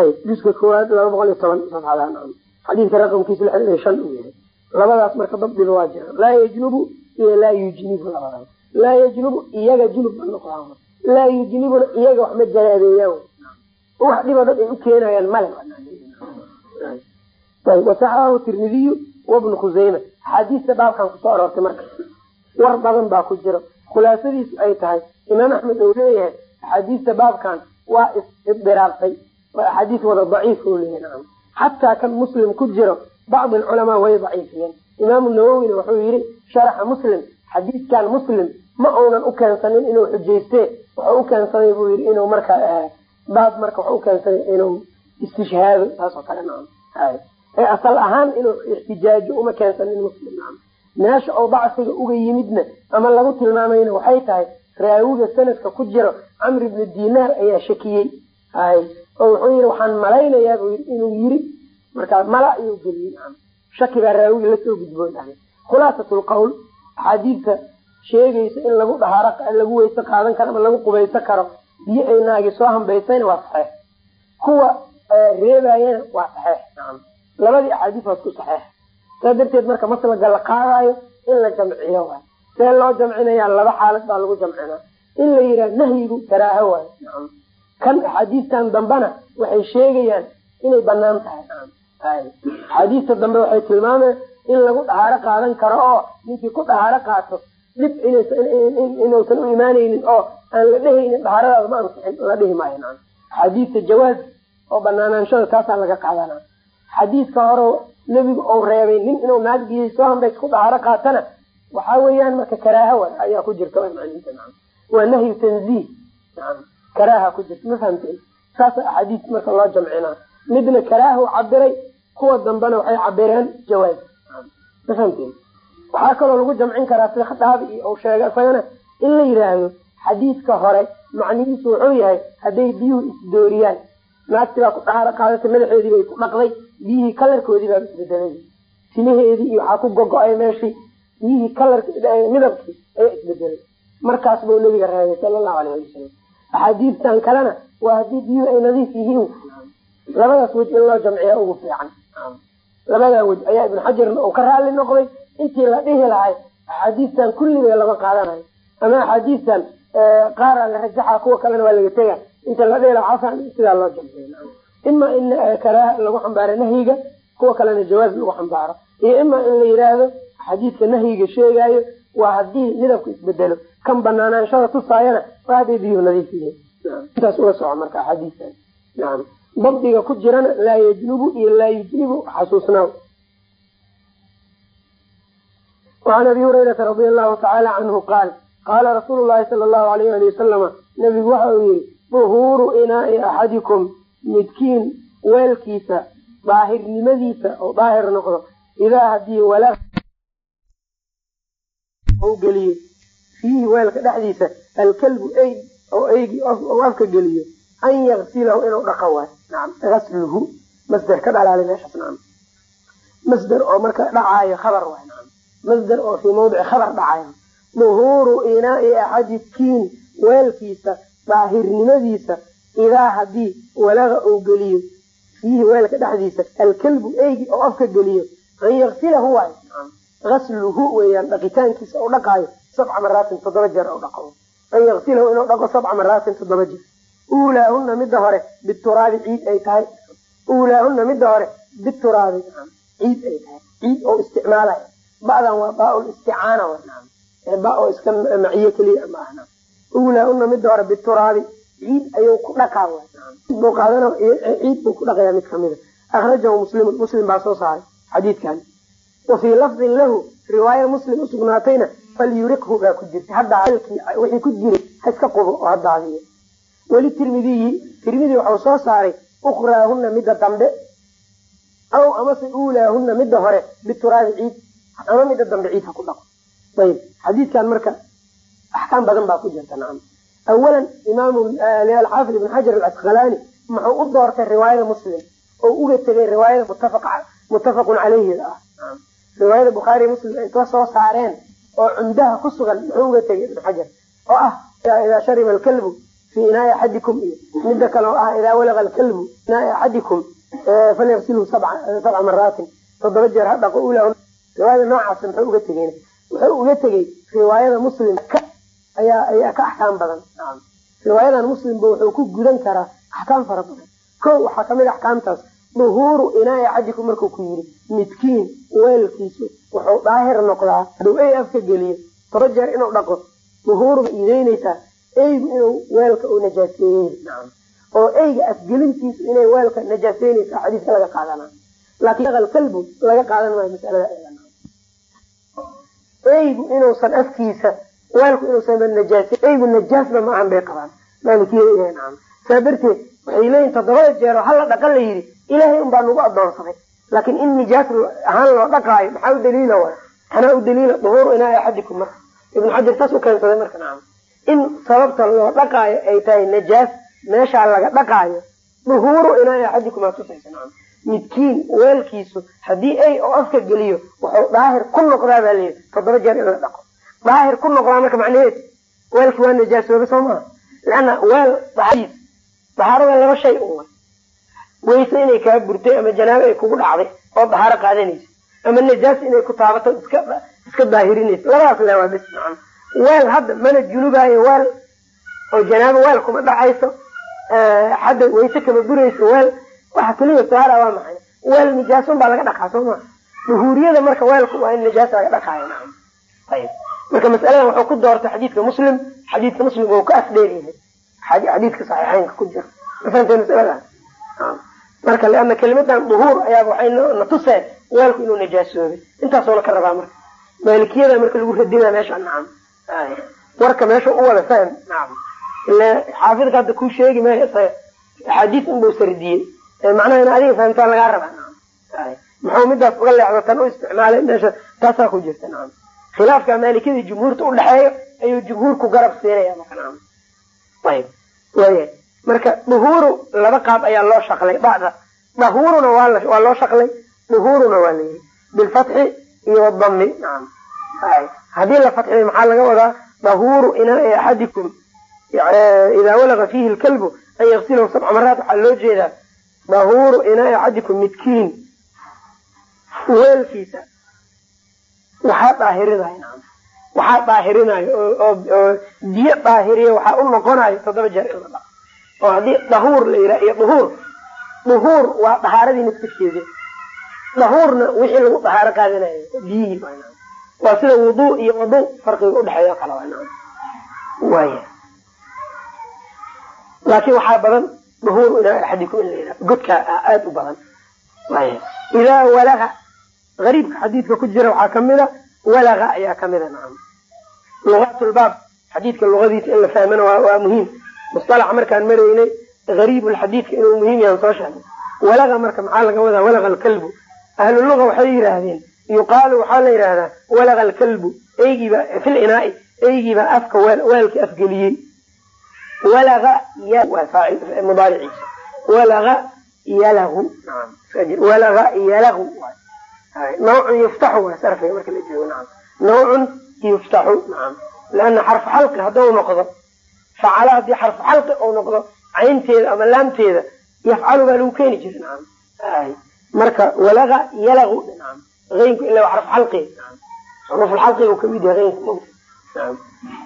ayib. Juska koowaad laba boqol iyo toban safxada nacam xadiidka raqamkiisa lixdan iyo shan uu yahay labadaas marka dabdiba waa jiraan laa yajnubu iyo laa yujnibu labadaas. Laa yajnubu iyaga junub ma noqdaan. Laa yujnibuna iyaga wax ma janaabeeyaan wax dhiba dad ay u keenayaan male wasaxahu tirmidiyu wabnu khuseyma axaadiista baabkan ku soo aroortay marka. War badan baa ku jiro khulaasadiisu ay tahay. Imaam axmed ou leeyahay axaadiista baabkan waa isdiraartay waa axaadiis wada daciif leeyahay. Xataa kan muslim ku jiro bacdi alculamaa way daciifiyeen imaamu nawowina wuxuu yihi sharaxa muslim xadiidkan muslim ma uunan u keensanin inuu xujayste wuxuu u keensaday buu yihi inuu marka baab marka wuxuu ukeensaday inuu istishhaado taasoo kale ee asal ahaan inuu ixtijaajo uma keensanin muslim meesha oo dacfiga uga yimidna ama lagu tilmaamayna waxay tahay raawiga sanadka ku jiro camr ibnu dinaar ayaa shakiyey oo wuxuu yihi waxaan malaynayaa buu yii inuu yiri markaa mala ayuu geliyey shaki baa raawiga la soo gudboon ahay khulaasat lqawl axaadiidta sheegaysa in lagu dhahaaro lagu weyse qaadan karo ama lagu qubayso karo biyo ay naagi soo hambaysayna waa saxeex kuwa reebayana waa saxeex nacam labadii axaadiis waa isku saxeex saa darteed marka maslaga la qaadayo in la jamciyo waay. See loo jamcinayaa laba xaalad baa lagu jamcinaa. In la yidhaha nahyigu karaaho waayo nacam kan axaadiistan dambena waxay sheegayaan inay bannaan tahay nacam axaadiista dambe waxay tilmaameen in lagu dhahaaro qaadan karo oo ninkii ku dhahaaro qaato dhib inuusan u imaanaynin oo aan la dhehaynin dhahaaradaada ma ansixin la dhihi maayo nacam. Axaadiista jawaaz oo banaanaanshada taasaa laga qaadana xadiidka hore nebigu ou reebay nin inuu naagdiiy soo hambays ku dhahaaro qaatana waxaa weeyaan marka karaaha wa ayaa ku jirta waa nahyu tanziih karaaha ku jirta ma fahamteen saasa axaadiis marka loo jamcinaa midna karaahu cabiray kuwa dambena waxay cabireen jawaaz waxaa kaloo lagu jamcin karaa sida khadaabi iyo u sheega isagana in la yidhaahdo xadiidka hore macnihiisu wuxuu yahay hadday biyuhu isdooriyaan naagti baa ku dhahaaro qaadatay madaxeedii bay ku dhaqday biyihii kalarkoodii baa isbedelay timaheedii iyo waxaa ku gogo-ay meeshii biyihii kalark midabkii ayaa isbedelay markaas buu nabiga reebay sala allahu alayh ali wasalam axaadiistan kalena waa haddii biyuhu ay nadiif yihiin labadaas wej in loo jamciya ugu fiican. Labadaa wej ayaa ibnu xajarna uu ka raalli noqday. Intii la dhihi lahay axaadiistan kulliga lama qaadanayo ama axaadiistan qaaraa la rajaxa kuwa kalena waa laga tega inta la dhihi laha xasan sidaa loo jamciya ima in karaaha lagu xambaaro nahyiga kuwa kalena jawaaz lagu xambaaro. Iyo ima in la yidhaahdo xadiidka nahyiga sheegaayo waa haddii midabku isbedelo kan banaanaanshada tusaayana waa hadday biyuhu nadiif intaas ula soco marka axaadiistan. Naam dabdiga ku jirana laa yajnubu iyo laa yujnibu xasuusnaaw وعn abi hurayrata radi allahu tacaala canhu qaal qaala rasuulu llahi sala allahu alayh ali wasalama nabigu waxa uu yihi duhuuru inaai axadikum midkiin weelkiisa daahirnimadiisa oo daahir noqdo idaa haddii wala geliyo fiihi weelka dhexdiisa alkalbu ey oo eygi afka geliyo an yaksilahu inuu dhaqo waay. Naam gasluhu masder ka dhalaali meeshaas naam. Masder oo marka dhacaayo khabar waay naam. Masder oo fii mawdici khabar dhacayo duhuuru inaai axadidkiin weelkiisa daahirnimadiisa idaa haddii walaga uu geliyo. Fiihi weelka dhexdiisa alkalbu eygi oo afka geliyo. An yaksilahu waay asluhu weyaan dhaqitaankiisa u dhaqaayo sabca maraatin toddoba jeer dhaqo. An yaksilahu inuu dhaqo sabca maraatin toddoba jeer uulaahuna midda hore bituraabi ciid ay tahay. Uulaahuna midda hore bituraabi ciid ay tahay. Ciid oo isticmaalaya. Ba'dan waa baa isticaana ba iska maciyo keliya ma ahna. Uulaahuna midda hore bituraabi ciid ayuu ku dhaqaa buu qaadana ciid buu ku dhaqaya mid kamida akhrajahu muslimun muslim baa soo saaray xadiidkan. Wa fii lafdin lahu riwaaya muslim usugnaatayna falyuriqhu baa ku jirta. Hadda wixii ku jiray ha iska qubo oo ha daadiyo weli tirmidiyi tirmidi waxau soo saaray ukraahuna midda dambe aw amase uulaahuna midda hore bituraabi ciid ama midda dambe ciid ha ku dhaqo. Ayb xadiidkan marka axkaam badan baa ku jirta nacam. Awalan imaamu alxaafid ibn xajar alcasqalaani muxuu u doortay riwaayada muslim oo uga tegay riwaayada muttafaqun caleyhida ah riwaayada bukhaari muslim inta soo saareen oo cumdaha ku sugan muxuu uga tegay ibn xajar oo ah idaa shariba alkalbu fii inaai axadikum iyo midda kale oo ah idaa walaga alkalbu inaai axadikum falyagsilhu sabca maraatin toddoba jeer ha dhaqo ula riwaayada noocaas muxuu uga tegeen wuxuu uga tegey riwaayada muslim ayaa ayaa ka axkaam badan riwaayadan muslimba wuxuu ku gudan karaa axkaam fara badan ko waxaa ka mid axkaamtaas duhuuru inaai axadikum markuu ku yiri midkiin weelkiisu wuxuu daahir noqdaa haduu afka geliyo toba jeer inuu dhaqo duhuurba iideynaysaa eygu inuu weelka uu najaaseeyey. Oo eyga afgelintiisu inay weelka najaaseynaysa xadiiska laga qaadana laakiin alkalbu laga qaadan maayo masalada eygu inuusan afkiisa weelku inuusan najaas eygu najaasba ma ahan bay qabaan. Maalikiyada nacam saa darteed waxay leeyihiin toddobada jeero hala dhaqan la yidhi ilaahay unbaa nagu adoonsaday laakiin in nijaas ahaan loo dhaqaayo maxaa u daliila wa anaa u daliila duhuuru inaa axadikum marka. Ibnu xajar saas u keensaday marka nacam in sababta loo dhaqaayo ay tahay najaas meeshaa laga dhaqaayo duhuuru inaa axadikum aa tusaysa nacam. Midkiin weelkiisu haddii ay oo geliyo wuxuu daahir ku noqdaa baa layidhi toddoba jeer in la dhaqo. Daahir ku noqdaa marka macnaheed weelki waa najaasooba soo maha leanna weel dahaadiis dahaarada laba shay un way weyse inay kaa burtay ama janaabo ay kugu dhacday oo dahaaro qaadanayso ama najaas inay ku taabato iska iska daahirinayso labadaas le bis nacam weel hadda mana junubaayo weel oo janaabo weel kuma dhacayso hadda weyse kama burayso weel waxa keliya saara waa maxay? Weel nijaasun baa laga dhaqaa soo maa duhuuriyada marka weelku waa in nijaas laga dhaqaayo ayib marka masaladan wuxuu ku doortay xadiidka muslim xadiidka muslim oo ka afdheer yahay. Xadiidka saxiixeynka ku jira. Mafahantay masaladan? Marka leana kelimadan duhuur ayaaba waxay na tuseen weelku inuu najaasoobay intaasoo la ka rabaa marka. Maalikiyada marka lagu radinaa meesha nacam warka meesha u wada fahm nacam ila xaafidka hadda kuu sheegi maayo isaga axaadiis unbuu sardiyey. Macnaha in adiga fahamtaa lagaa rabaa? Muxuu midaas uga leexdo tan u isticmaalay meesha? Taasaa ku jirta nacam khilaafka maalikiyada jumhuurta udhexeeyo ayuu jumhuurku garab siinaya ayb waya marka duhuuru laba qaab ayaa loo shaqlay. Bacda dahuuruna waa loo shaqlay duhuuruna waa layihi bilfatxi iyo wadami nacam haddii la fatxiyo maxaa laga wadaa? Dahuuru inaai axadikum idaa walaga fiihi lkalbu an yaksilahu sabca maraat waxaa loo jeedaa. Dahuuru inaai axadikum midkiin. Weelkiisa. Waxaa daahirinayo nacam waxaa daahirinayo oo biyo daahiriya waxaa u noqonayo toddoba jeer in la dhaqo oo haddii dahuur la yidhaha iyo duhuur duhuur waa dahaaradii naftirkeeda dahuurna wixii lagu dahaaro qaadanayo biyihii waa sida wudu iyo wadu farqiga udhexeeya waya laakiin waxaa badan duhuur ilaa axadikum in la godkaa aada u badan. Waya idaa walaga gariibka xadiidka ku jira waxaa kamida walaga ayaa kamida nacam lugaatulbaab xadiidka luqadiisa in la fahmana waa muhiim. Musalaxa markaan maraynay gariibulxadiidka inuu muhiim yahan soo sheegay walaga marka maxaa laga wadaa walaga alkalbu ahlu luga waxay yidhaahdeen yuqaalu waxaa la yidhahdaa walaga alkalbu. Eygiibaa fil inaai eygiibaa afka weelka afgeliyey. Walaga mudaariciisa. Walaga yalagu walaga yalagu nawcun yuftaxu waa sarfiga marka la joogo naam. Nawcun yuftaxu naam. Leana xarfu xalqi hadduu noqdo facala haddii xarfu xalqi uu noqdo caynteeda ama laamteeda yafcalu baa lagu keeni jira naam. Marka walaga yalagu naam eynku ila waa xarfu xalqi. Xuruufulxalqiga uu ka mid yahay naam.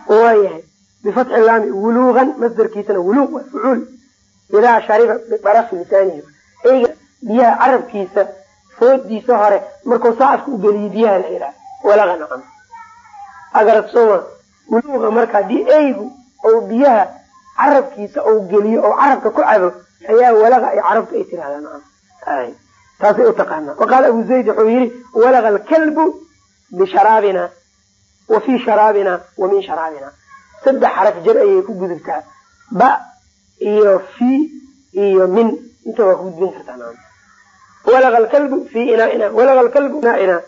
Waayahay bifatxi laami wuluugan masdarkiisana wuluuq waa fucuul. Idaa shariba bidarafi lisaanihi eyga biyaha carabkiisa foodiisa hore markuu saafka u geliyo biyaha la iraa walaga nacam agarad sooma wuluuqa marka haddii eygu ou biyaha carabkiisa ou geliyo ou carabka ku cabo ayaa walaga ay carabtu ay tirahdaan taasay u taqaanaa. Waqaala abu zayd wuxuu yihi walaga alkalbu bisharaabina wa fii sharaabina wa min sharaabina. Saddex xaraf jar ayay ku gudubtaa ba iyo fi iyo min. Inta waa ku gudbin kartaa walaga alkalbu fi inaaina walaga alkalbu inaaina.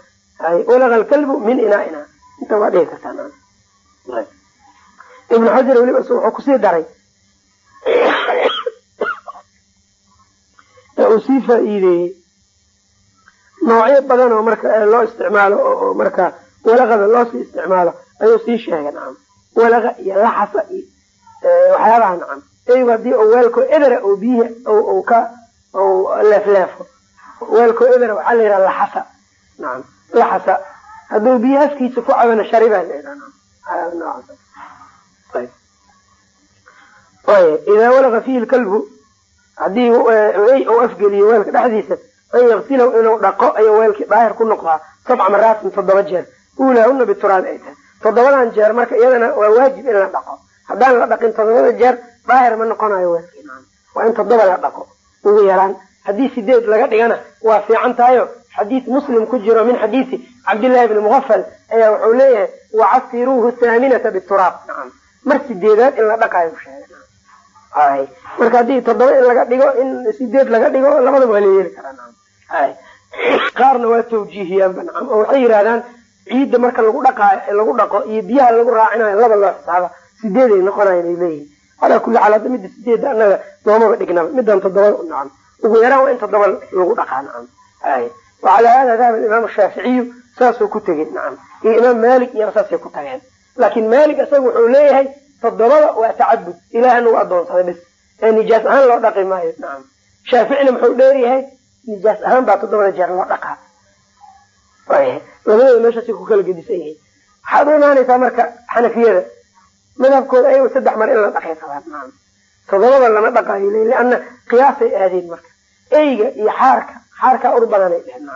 Walaga alkalbu min inaaina. Inta waa dhihi kartaa ibnu xajar weliba wuxuu ku sii daray. Uu sii faa'iideeyey noocyo badan oo marka loo isticmaalo oo marka walaqada loo sii isticmaalo ayuu sii sheegay nacam walaqa iyo laxasa iyo waxyaabaha nacam eygu haddii u weelko ebera oo biyihi ka leefleefo weelko ebera waxaa la yidhaha laxasa nacam laxasa hadduu biyo afkiisa ku cabana sharibaa la yidhaha idaa walaqa fiihi lkalbu haddii ey uu afgeliyo weelka dhexdiisa an yaksilahu inuu dhaqo ayuu weelkii daahir ku noqdaa sabca maraatin toddoba jeer uulaahuna bituraab ay tahay toddobadan jeer marka iyadana waa waajib in la dhaqo haddaan la dhaqin toddobada jeer daahir ma noqonayo weelkii waa in toddoba la dhaqo ugu yaraan haddii sideed laga dhigana waa fiican tahayo xadiis muslim ku jiro min xadiisi cabdillahi bni muqafal ayaa wuxuu leeyahay wacasiruuhu thaaminata bituraab mar sideedaad in la dhaqayo sheegay marka haddii toddoba in laga dhigo in sideed laga dhigo labadaba waa la yeeli karaa qaarna waa tawjiihiyaanba nacam oo waxay yidhahdaan ciidda marka lagu dhaqaayo lagu dhaqo iyo biyaha lagu raacinayo laba loo xisaaba sideeday noqonayan ay leeyihiin calaa kulli xaal hadda midda sideedda annaga loomaba dhignaba middan toddobada nacam. Ugu yaraan waa in toddoba lagu dhaqaa nacam. Wacalaa hada dahaba imaam shaaficiyu saasuu ku tegey nacam. Iyo imaam malik iyana saasay ku tageen. Laakiin malik isaga wuxuu leeyahay toddobada waa tacabud ilahana u adoonsaday bis ee nijaas ahaan loo dhaqi maayo nacam. Shaaficina muxuu dheeryahay nijaas ahaan baa toddobada jeer loo dhaqaa. Labadooda meeshaasay ku kala gedisan yihiin. Waxaad u imaanaysaa marka xanafiyada madhabkooda ayago saddex mar in la dhaqay qabaan nacam toddobada lama dhaqaayo le lianna qiyaasay aadeen marka. Eyga iyo xaarka xaarkaa ur badanay dheheen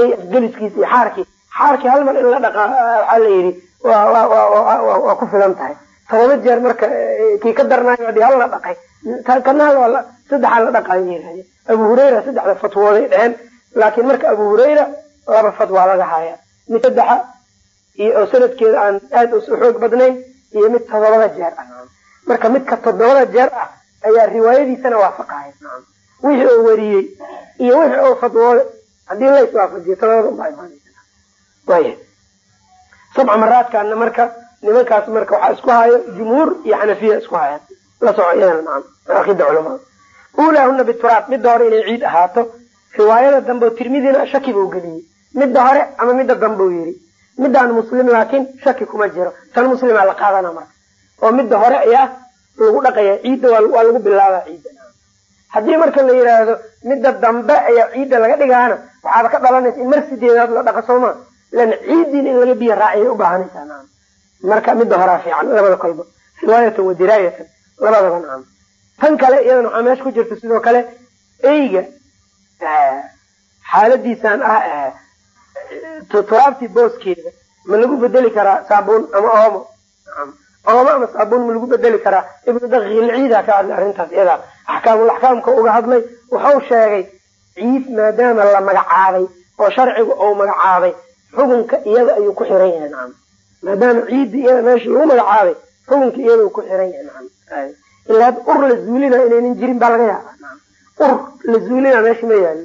ey afgeliskiisa iyo xaarkii xaarkii hal mar in la dhaqaa waxaa la yidhi waa ku filan tahay. Todoba jeer marka kii ka darnaayo haddii hal la dhaqay kana saddexaa la yirahdeen abu hurayra saddexda fatwooday dheheen laakiin marka abu hurayra laba fatwaa laga haya mid saddexa iyo sanadkeeda aan aada u xoog badnayn iyo mid todobada jeer ah. Marka midka toddobada jeer ah ayaa riwaayadiisana waafaqaya wixii oo wariyey iyo wixii oo fatwooday haddii la iswaafajiyo todobada unbaa imaanaysa sabca maraadkaana marka nimankaas marka waxaa isku hayo jumhuur iyo xanafiya isku hayaan la soco iyadana nacam aqida uulaahuna bituraab midda hore inay ciid ahaato. Riwaayada dambe tirmidina shaki buu geliyey. Midda hore ama midda dambe u yidhi. Midaan muslim laakiin shaki kuma jiro. Tan muslimaa la qaadana marka. Oo midda hore ayaa lagu dhaqaya ciidda waa lagu bilaabaa ciidda. Haddii marka la yidhaahdo midda dambe ayaa ciidda laga dhigaana waxaaba ka dhalanaysa in mar sideedaad la dhaqa sooma. Lan ciidiin in laga biyo raaciya ubaahanaysaa marka midda horaa fiican labada kolba. Riwaayatan wa diraayatan labadaba nacam tan kale iyadana waxaa meesha ku jirta sidoo kale eyga xaaladiisaan ah turaabtii booskeeda ma lagu bedeli karaa saabuun ama oomo? Oomo ama saabuun ma lagu bedeli karaa? Ibnu daqiilciida ka hadlay arrintaas iyadaa axkaamul axkaamka uga hadlay wuxuu sheegay ciid maadaama la magacaabay oo sharcigu uu magacaabay xukunka iyada ayuu ku xiran yahay nacam maadaama ciidda iyada meesha lagu magacaabay xukunka iyada ku xiran yahay nacam ilaa ur la zuulina inaynan jirin baa laga yaaba ur la zuulina meesha ma yaalo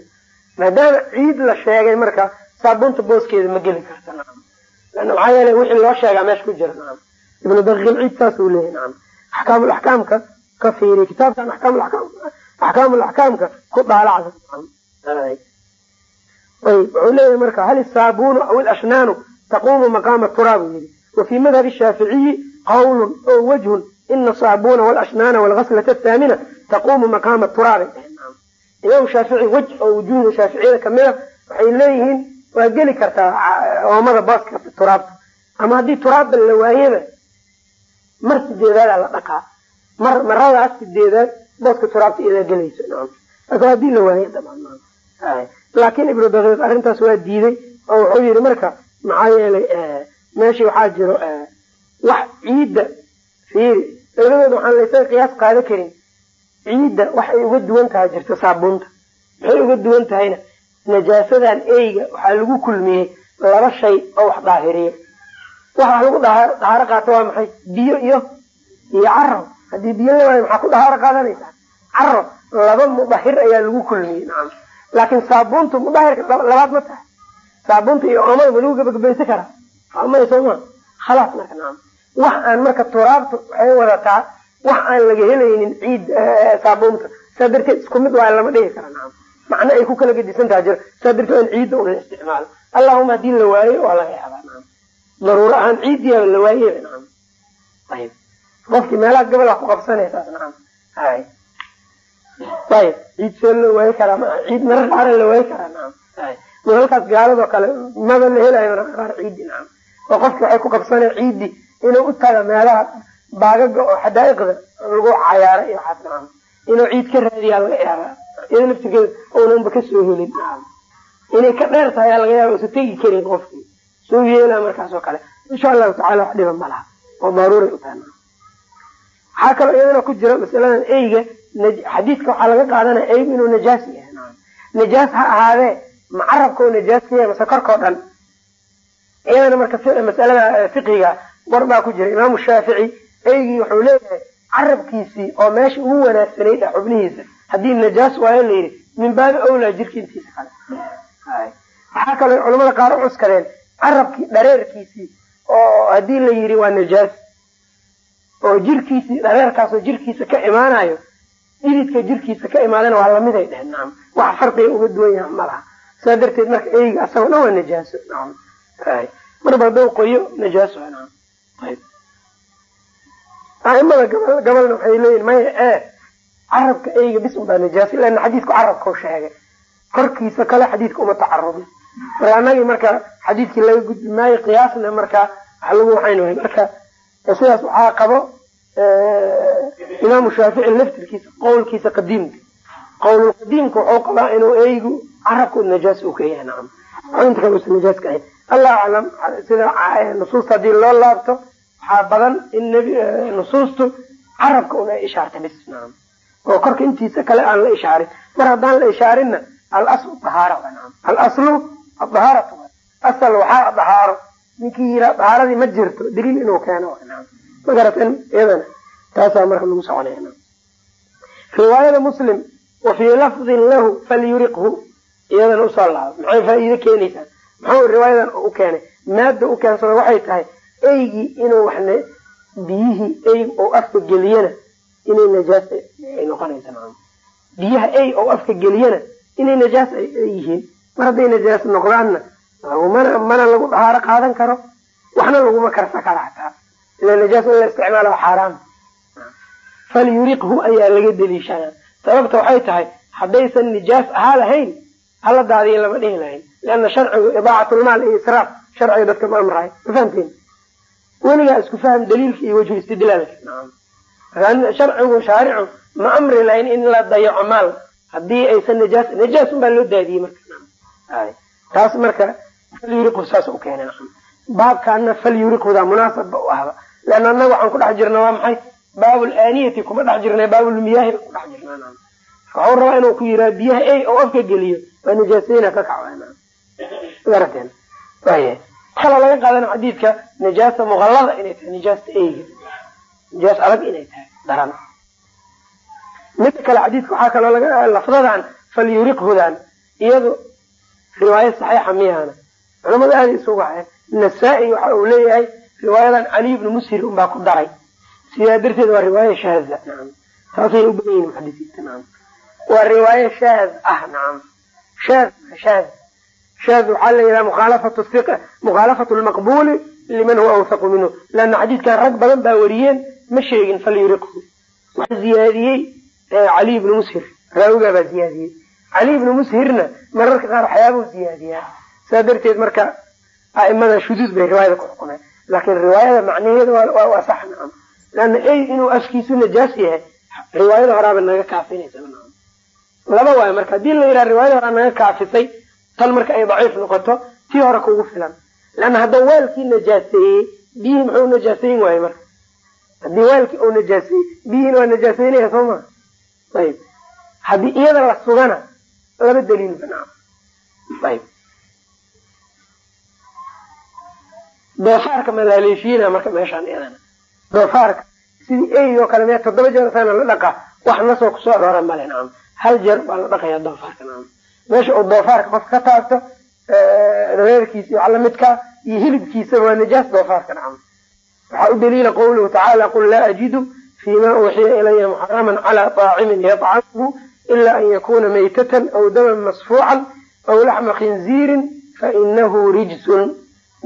maadaama ciid la sheegay marka saabuunta booskeeda ma geli karta. Maxaa yeele wixii loo sheegaa meesha ku jira. Ibnu daqiiq ciid saasuu leeyahay. Nacam axkaamul axkaamka ka fiiriy kitaabkan axkaamul axkaam axkaamul axkaamka ku dhaalacda wuxuu leeyahay marka hal isaabuunu aw ilashnaanu taquumu maqaama turaab uu yidhi wa fii madhabi shaaficiyi qawlun oo wajhun ina saabuuna walashnaana walgaslata athaamina taquumu maqaama turaabay imaam shaafici wej oo wujuuhda shaaficiyada ka mid a waxay leeyihiin waa geli kartaa oomada booska turaabta ama haddii turaabba la waayaba mar sideedaada la dhaqaa mar maradaas sideedaad booska turaabta iyadaa gelaysa nacam laakin haddii la waayo laakiin ibnu daqiiq arrintaas waa diiday oo wuxuu yidhi marka maxaa yeelay meeshii waxaa jiro wax ciidda fiiri labadooda waxaan laysaga qiyaas qaada karin. Ciidda waxay uga duwan tahay jirta saabuunta. Maxay uga duwan tahayna najaasadan eyga waxaa lagu kulmiyey laba shay oo wax daahiriyo waxa lagu dahaaro qaato waa maxay? Biyo iyo iyo caro haddii biyo la waayo maxaa ku dahaaro qaadanaysaa? Caro laba mudahir ayaa lagu kulmiyey nacam laakiin saabuuntu mudahirka labaad ma tahay. Saabuunta iyo oomada ma lagu gabagabaysan karaa amay sooma khalaas marka nacam wax aan marka turaabtu waxay wadataa wax aan laga helaynin ciid saabuunta. Saa darteed isku mid waa lama dhihi kara nacam macno ay ku kala gedisan taha jiro saa darteed in ciidda un la isticmaalo. Allahuma haddii la waayo waa laga yaabaa nacam daruuro ahaan ciiddiyaa la waayeba nacam ayib. Qofkii meelaha gabal waa ku qabsanaysaas nacam hay. Ayib. Ciid see la waayi karaa maa ciid marar qaara la waayi karaa nacam hay. Malalkaas gaaladoo kale maba la helayo marar qaar ciiddi nacam oo qofki waxay ku qabsanaya ciiddi inuu u taga meelaha baagaga oo xadaa'iqda lagu cayaaro iyo waxaas inuu ciid ka raadiyaa laga yaabaa. Iyada laftirkeeda ounanba ka soo helin inay ka dheer tahay aa laga yaaba usa tegi karin qofkii. Soo yeelaa markaas kale. Insha allahu tacala wax dhiba ma oo daruuray u tahay waxaa kaloo iyadana ku jira masaladan eyga xadiidka waxaa laga qaadanaya eygu inuu najaas yahay najaas ha ahaadee ma carabka oo najaas ka yahay mase korkao dhan. Iyadana marka masalada fiqiga baa ku jira imaamu shaafici eygii wuxuu leeyahay carabkiisii oo meesha ugu wanaagsanayd ah xubnihiisa. Haddii najaas waayo la yidhi min baabi awlaa jirka intiisa kale waxaa kaloo culamada qaar u cuskadeen carabkii dhareerkiisii oo haddii la yidhi waa najaas oo jirkiisii dhareerkaasoo jirkiisa ka imaanayo dhididka jirkiisa ka imaadana waa lamiday dhehen nacam wax farqiga uga duwan yaha malaha saa darteed marka eyga asagoo dhan waa najaaso nacam marba hadduu qoyo najaas waa nacam ayb aimada gabal gabalna waxay leeyihiin maya ee carabka eyga bis unbaa najaas lana xadiidku carabkau sheegay korkiisa kale xadiidka uma tacarubin marka anagii marka xadiidkii laga gudbi maayo qiyaasna marka wax lagu waxayn waay marka sidaas waxaa qabo imaamu shaafici laftirkiisa qowlkiisa qadiimka qowlulqadiimka wuxuu qabaa inuu eygu carabka najaas uu ka nacam inta kale usan najaas ka allahu aclam sida nusuusta haddii loo laabto waxaa badan in nusuustu carabka un ay ishaarta bis oo korka intiisa kale aan la ishaarin. Mar haddaan la ishaarinna alaslu dahaara nacam alaslu adahaaratu asal waxaa dahaaro ninkii yiraa dahaaradii ma jirto. Daliil inuu keeno nacam ma garatan iyadana? Taasaa marka lagu soconaya riwaayada muslim wa fii lafdin lahu falyuriqhu. Iyadana u soo laabo maxay faa'iido keenaysaa muxuu riwaayadan u keenay maada u keensada waxay tahay eygii inuu waxne biyihii eyg oo afka geliyana inay najaas ay noqonaysa biyaha ey oo afka geliyana inay najaas ay yihiin. Mar hadday najaas noqdaanna mana mana lagu dahaaro qaadan karo waxna laguma karsa kara xataa. Ila najaas in la isticmaalo xaaraam. Falyuriqhu ayaa laga deliishanaa. Sababta waxay tahay haddaysan nijaas ahaa lahayn hala daadiya lama dhihi lahayn lianna sharcigu idaacatlmaal iyo israaf sharciga dadka ma amrahay ma fahamteen weligaa isku faham daliilka iyo wajhu istidlaalka sharcigu shaaricu ma amri lahayn in la dayaco maal haddii aysan najaas najaas un baa loo daadiyey marka taas marka falyuriqhu saas u keenay baabkaana falyuriqhuda munaasabba u ahba leanna annaga waxaan ku dhex jirna waa maxay baabul aaniyati kuma dhex jirna baabulmiyaahi ku dhex jirna waxuu rabaa inuu ku yiraa biyaha ey oo afka geliyo waa nijaasayna ka kac kala laga qaadana xadiidka najaasa muqallada inay tahay nijaasta eyga nijaas adag inay tahay daran. Midda kale xadiidka waxaa kaloo laga lafdadan falyuriqhudan iyado riwaayo saxiixa miyaana. Culamada aada isugu haya nasaa-i waxa uu leeyahay riwaayadan cali ibnu mushir unbaa ku daray. Sidaa darteed waa riwaayo shaaza nacam saasay u badan yihiin muxadisiinta nacam waa riwaayo shaaz ah nacam shaaz shaaz shaaz waxaa la yidhaha mukhaalafatu iqa mukhaalafatu lmaqbuli liman huwa awthaqu minhu leanna xadiidkan rag badan baa wariyeen ma sheegin falyuriqhu waxaa ziyaadiyey cali ibnu mushir raawigaa baa ziyaadiyey cali ibnu mushirna mararka qaar waxyaabuu ziyaadiyaa saa darteed marka a'imada shuduud bay riwaayada ku xukumeen laakiin riwaayada macnaheeda waa sax nacam leanna ey inuu afkiisu najaas yahay riwaayada horaaba naga kaafinaysa laba waayo marka haddii la yidhaha riwaayada horaa naga kaafisay tan marka ay daciif noqoto tii hore kugu filan. Leanna hadda waalkii najaaseeyey biyihii muxuu najaasayn waaye marka? Haddii waalkii uu najaaseeyey biyihiina waa najaasaynaya soo maa ayib. Haddii iyada la sugana laba daliilba nacam. Ayib. Doofaarka ma marka meeshaan iyadana doofaarka sidii ey kale mee toddoba jeer saana la dhaqaa wax nasoo ku soo aroora male nacam. Hal jeer baa la dhaqaya doofaarka nacam meesha uu doofaarka qofka ka taabto reerkiisa iyo lamidkaa iyo hilibkiisa waa najaas doofaarka nacam. Waxaa u daliila qawluhu tacaala qul laa ajidu fima uuxiya ilaya muxaraman calaa طaacimin yطcamuhu ila an yakuna maytatan aw daman masfuucan aw laxma khinziirin fainahu rijsun.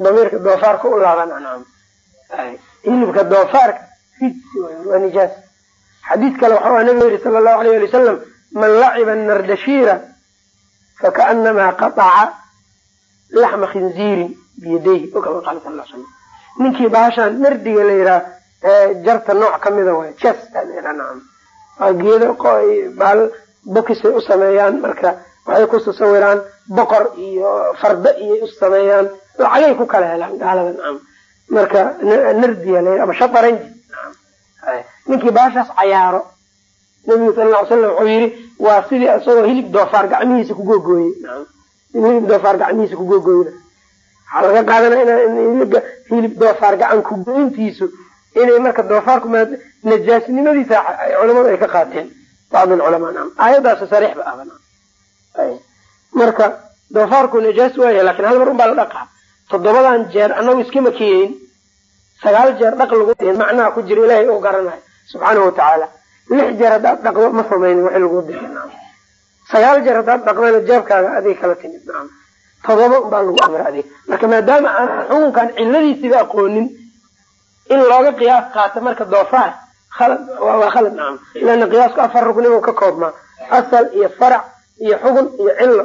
Damiirka doofaarka u laaban nacam. Hilibka doofaarka rijsi waa nijaas xadiid kale waxaa nabigu yihi sala allahu alayh ali wasalam man laciba nardashiira fakaanamaa qaaca laxma khinziirin biyadayhi o kama qaala sal slam ninkii baashaan nardiga la jarta nooc kamida way jes waa geedo baal bokisay u sameeyaan marka waxay ku sawiraan boqor iyo farda iyay u sameeyaan lacagay ku kala helaan gaalada nacam marka nardiya la ama shataranji ninkii baashaas cayaaro nabigu sal ly slam wuxuu yidhi waa sidii isagoo hilib doofaar gacmihiisa kugogooyey nacam in hilib doofaar gacmihiisa kugogooyna waxaa laga qaadanaya in hilib doofaar gacan kugoyntiisu inay marka doofaarku najaasnimadiisa culamadu ay ka qaateen. Bacd alculamaa nacam aayaddaas sariix ba nacam marka doofaarku najaas waaya laakiin hal mar un baa la dhaqaa. Toddobadan jeer anagu iskama keeyin sagaal jeer dhaq lagu macnaha ku jira ilaahay oo garanayo. Subxaanahu watacaala lix jeer haddaad dhaqdo ma samaynin wixii lagu dixi nacam sagaal jeer haddaad dhaqdana jaabkaaga adiga kala timid todoba baa lagu amra adig marka maadaama aan xukunkan ciladiisiba aqoonin in looga qiyaas qaato marka doofaar waa khalad nacam. Lana qiyaasku afar rugnibu ka koobmaa asal iyo farac iyo xugun iyo cillo.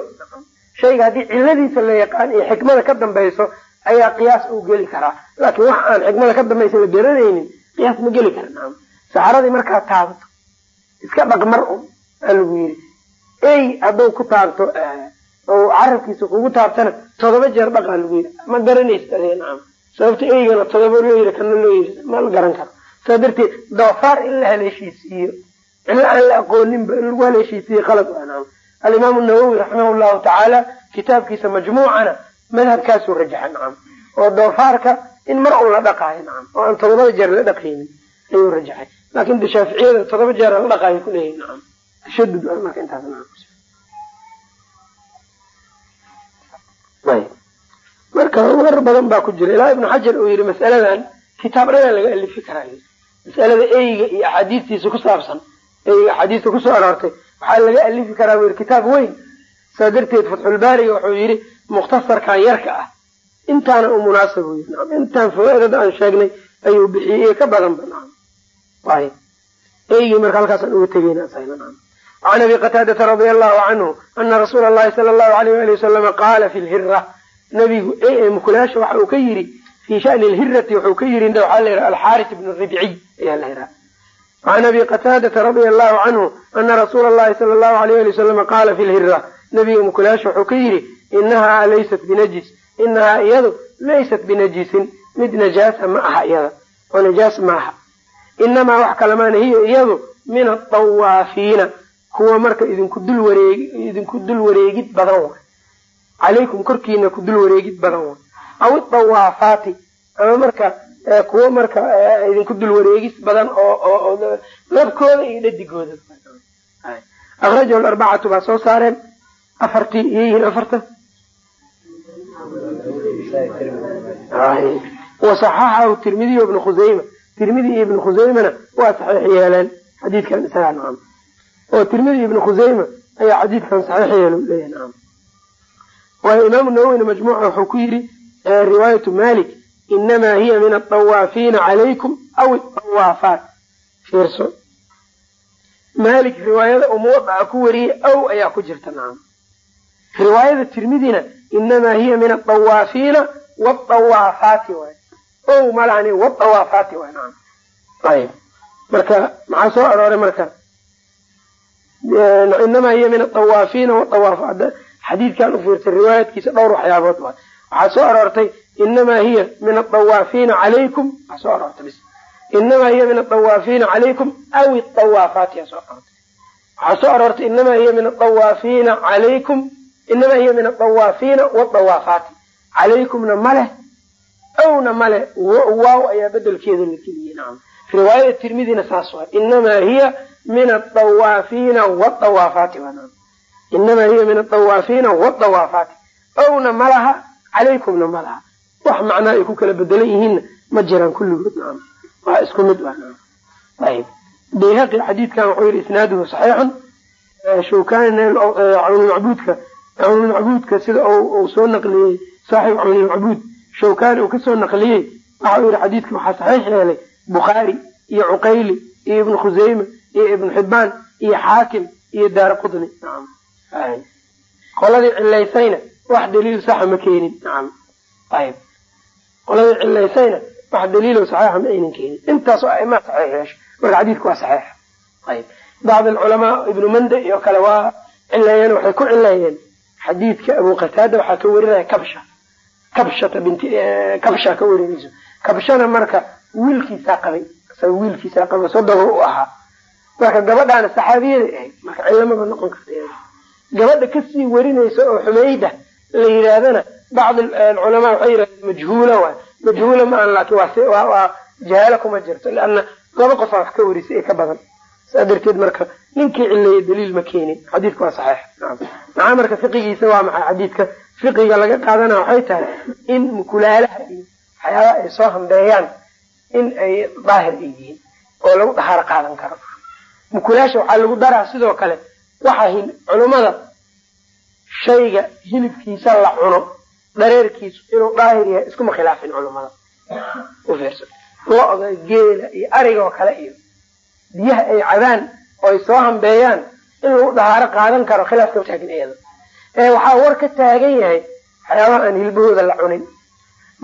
Shayga haddii ciladiisa la yaqaan iyo xikmada ka dambayso ayaa qiyaas uu geli karaa. Laakiin wax aan xikmada ka dambaysa la garanaynin qiyaas ma geli kara nacam. Saxaradii markaa taabato iska dhaqmar un aa lagu yiri ey hadduu ku taabto oo carabkiisa kugu taabtana todoba jeer dhaqaa lagu yiri ma garanaysa nacam. Sababta eygana todoba loo yiri kana loo yiri ma la garan karo. Saa darteed doofaar in la haleeshiisiiyo cilo aan la aqooninba in lagu haleeshiisiiyo qalad waa nacam. Alimaamu nawowi raximah llahu tacaala kitaabkiisa majmuucana madhabkaasuu rajaxa nacam. Oo doofaarka in mar un la dhaqaayo nacam. Oo aan todobada jeer la dhaqaynin ayuu rajaxay laakin de shaaficiyada todoba jeer la dhaqaayo kuleeyahy nacam tashadud marka intaas nacam marka war badan baa ku jira ilaa ibnu xajar uu yihi masaladan kitaab dhanaa laga alifi karaa masalada eyga iyo axaadiistiisa ku saabsan eyga axaadiista ku soo aroortay waxaa laga alifi karaa buu yihi kitaab weyn saa darteed fatxulbaariga wuxuu yihi mukhtasarkan yarka ah intaana u munaasab u yii intaan fawaaidada aan sheegnay ayuu bixiyey ka badan marka halkaasaan uga tegeyna can abi qataadata radia allahu canhu ana rasuula allahi sala allahu alayh ali wasalama qaala fi lhira nabigu mukulaasha waxa uu ka yiri fi shani lhirati wuxuu ka yiri waxaa la yidhaha alxaaris ibn ribciy ayaa la yidhaha can abi qataadata radia allahu canhu ana rasuula allahi sala allahu alayh ali wasalama qaala fi lhira nabiga mukulaasha wuxuu ka yidhi inahaa laysat binajis inahaa iyadu laysat binajisin mid najaasa ma aha iyada oo najaas maaha inamaa wax kalamaana hiyo iyadu min atawaafiina kuwa marka idinku dul wareeg idinku dul wareegid badan way calaykum korkiina ku dul wareegid badan way aw idawaafaati ama marka kuwo marka idinku dul wareegis badan oo labkooda iyo dhadigooda akrajahu larbacatu baa soo saareen afartii iyo yihiin afarta wasaxaxahu tirmidiy ibnu khusayma tirmidi iyo ibnu khusaymana waa saxiix yeeleen xadiidkan isagaa nacam oo tirmidi ibnu khusayma ayaa xadiidkan saxiix yeelo leeyahay nacam waayo imaamu nawowina majmuuca wuxuu ku yidhi riwaayatu malik inamaa hiya min adawaafiina calaykum aw adawaafaat fiirso. Malik riwaayada uu muwadaca ku wariyey aw ayaa ku jirta nacam riwaayada tirmidina inamaa hiya min adawaafiina wadawaafaati waay ow malani wadawaafaati ayb marka maxaa soo arooray marka? Inamaa hiya min adawaafiina wadawaafaat xadiidkan ufiirtay riwaayadkiisa dhowr waxyaabood waay waxaa soo aroortay inamaa hiya min adawaafiina calaykum waxaa soo aroortay bis. Inamaa hiya min adawaafiina calaykum aw adawaafaati yaa soo aroortay. Waxaa soo aroortay inamaa hiya min adawaafiina calaykum inamaa hiya min adawaafiina wadawaafaati calaykumna ma leh awna male waaw ayaa bedelkeeda la geliyey nacam riwaayada tirmidina saas waay inamaa hiya min adawaafiina wadawaafaati waa inamaa hiya min adawaafiina wadawaafaati awna malaha calaykumna ma laha wax macnaa ay ku kala bedelan yihiinna ma jiraan kulligood nacam waa isku mid waa nacam ayib bayhaqi xadiidkan wuxuu yihi isnaaduhu saxiixun shawkani cawnulmacbuudka cawnulmacbuudka sida uu soo naqliyey saaxib cawnulmacbuud shawkani uu ka soo naqliyey waxa uu yihi xadiidka waxaa saxiix yeelay bukhaari iyo cuqayli iyo ibnu khusayma iyo ibnu xibbaan iyo xaakim iyo daara qudni qoladii cilaysayna wax daliil saxa ma keenin. Qoladii cilaysayna wax daliilo saxiixa ma aynan keenin. Intaasoo aimaa saxiix marka xadiidku waa saxiix. Ayb bacd alculamaa ibnu manda iyo kale waa cileeyeen waxay ku cileeyeen xadiidka abu qataada waxaa ka warinaya kabsha kabshata binti kabsha ka warinayso kabshana marka wiilkiisaa qabay isaga wiilkiisaa qabay sodogo u ahaa. Marka gabadhaana saxaabiyaday ahayd marka cilamaba noqon karta gabadha ka sii warinaysa oo xumayda la yidhaahdana bacd culamaa waxay yidhahdeen majhuula waay majhuula ma aan laakiin waa jahaalo kuma jirto leanna laba qofaa wax ka warisay ee ka badan. Saa darteed marka ninkii cileeye daliil ma keenin. Xadiidka waa saxiix. Maxaa marka fiqigiisa waa maxay? Xadiidka fiqiga laga qaadana waxay tahay in mukulaalaha iyo waxyaabaha ay soo hambeeyaan in ay daahir ay yihiin oo lagu dhahaaro qaadan karo. Mukulaasha waxaa lagu daraa sidoo kale waxa culummada shayga hilibkiisa la cuno dhareerkiisu inuu daahir yahay iskuma khilaafin culummada lo-da geela iyo ariga oo kale iyo biyaha ay cabaan oo ay soo hambeeyaan in lagu dhahaaro qaadan karo khilaaf ka taagin iyada ee waxaa war ka taagan yahay waxyaabaha aan hilbahooda la cunin.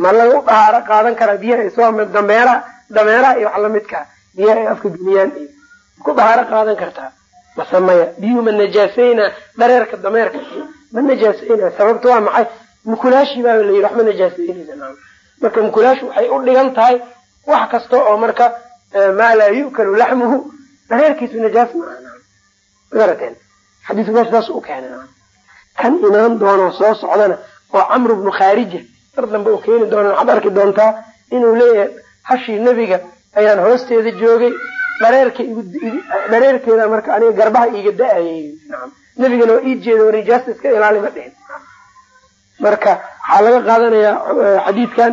Ma lagu dhahaaro qaadan karaa biyaha soo dameeraha dameeraha iyo wax lamidkaa biyaha ay afka duniyaan iyo ku dhahaaro qaadan kartaa mase maya biyuhu ma najaasayna dhareerka dameerka. Ma najaasayna sababta waa maxay? Mukulaashii baa la yidhi wax ma najaasaynaysa marka mukulaashu waxay u dhigan tahay wax kasta oo marka maa laa yu'kalu laxmuhu. Dhareerkiisu najaas maaha magarateen xadiisku meesha saas u keenay kan imaan doono soo socdana oo camru bnu khaarija mar dambe uu keeni doona waxaad arki doontaa inuu leeyahay hashii nebiga ayaan hoosteeda joogay dhareerkeeda marka aniga garbaha iiga da'ayay nebigana waa ii jeeda iska ilaali ma dhihin marka waxaa laga qaadanayaa xadiidkan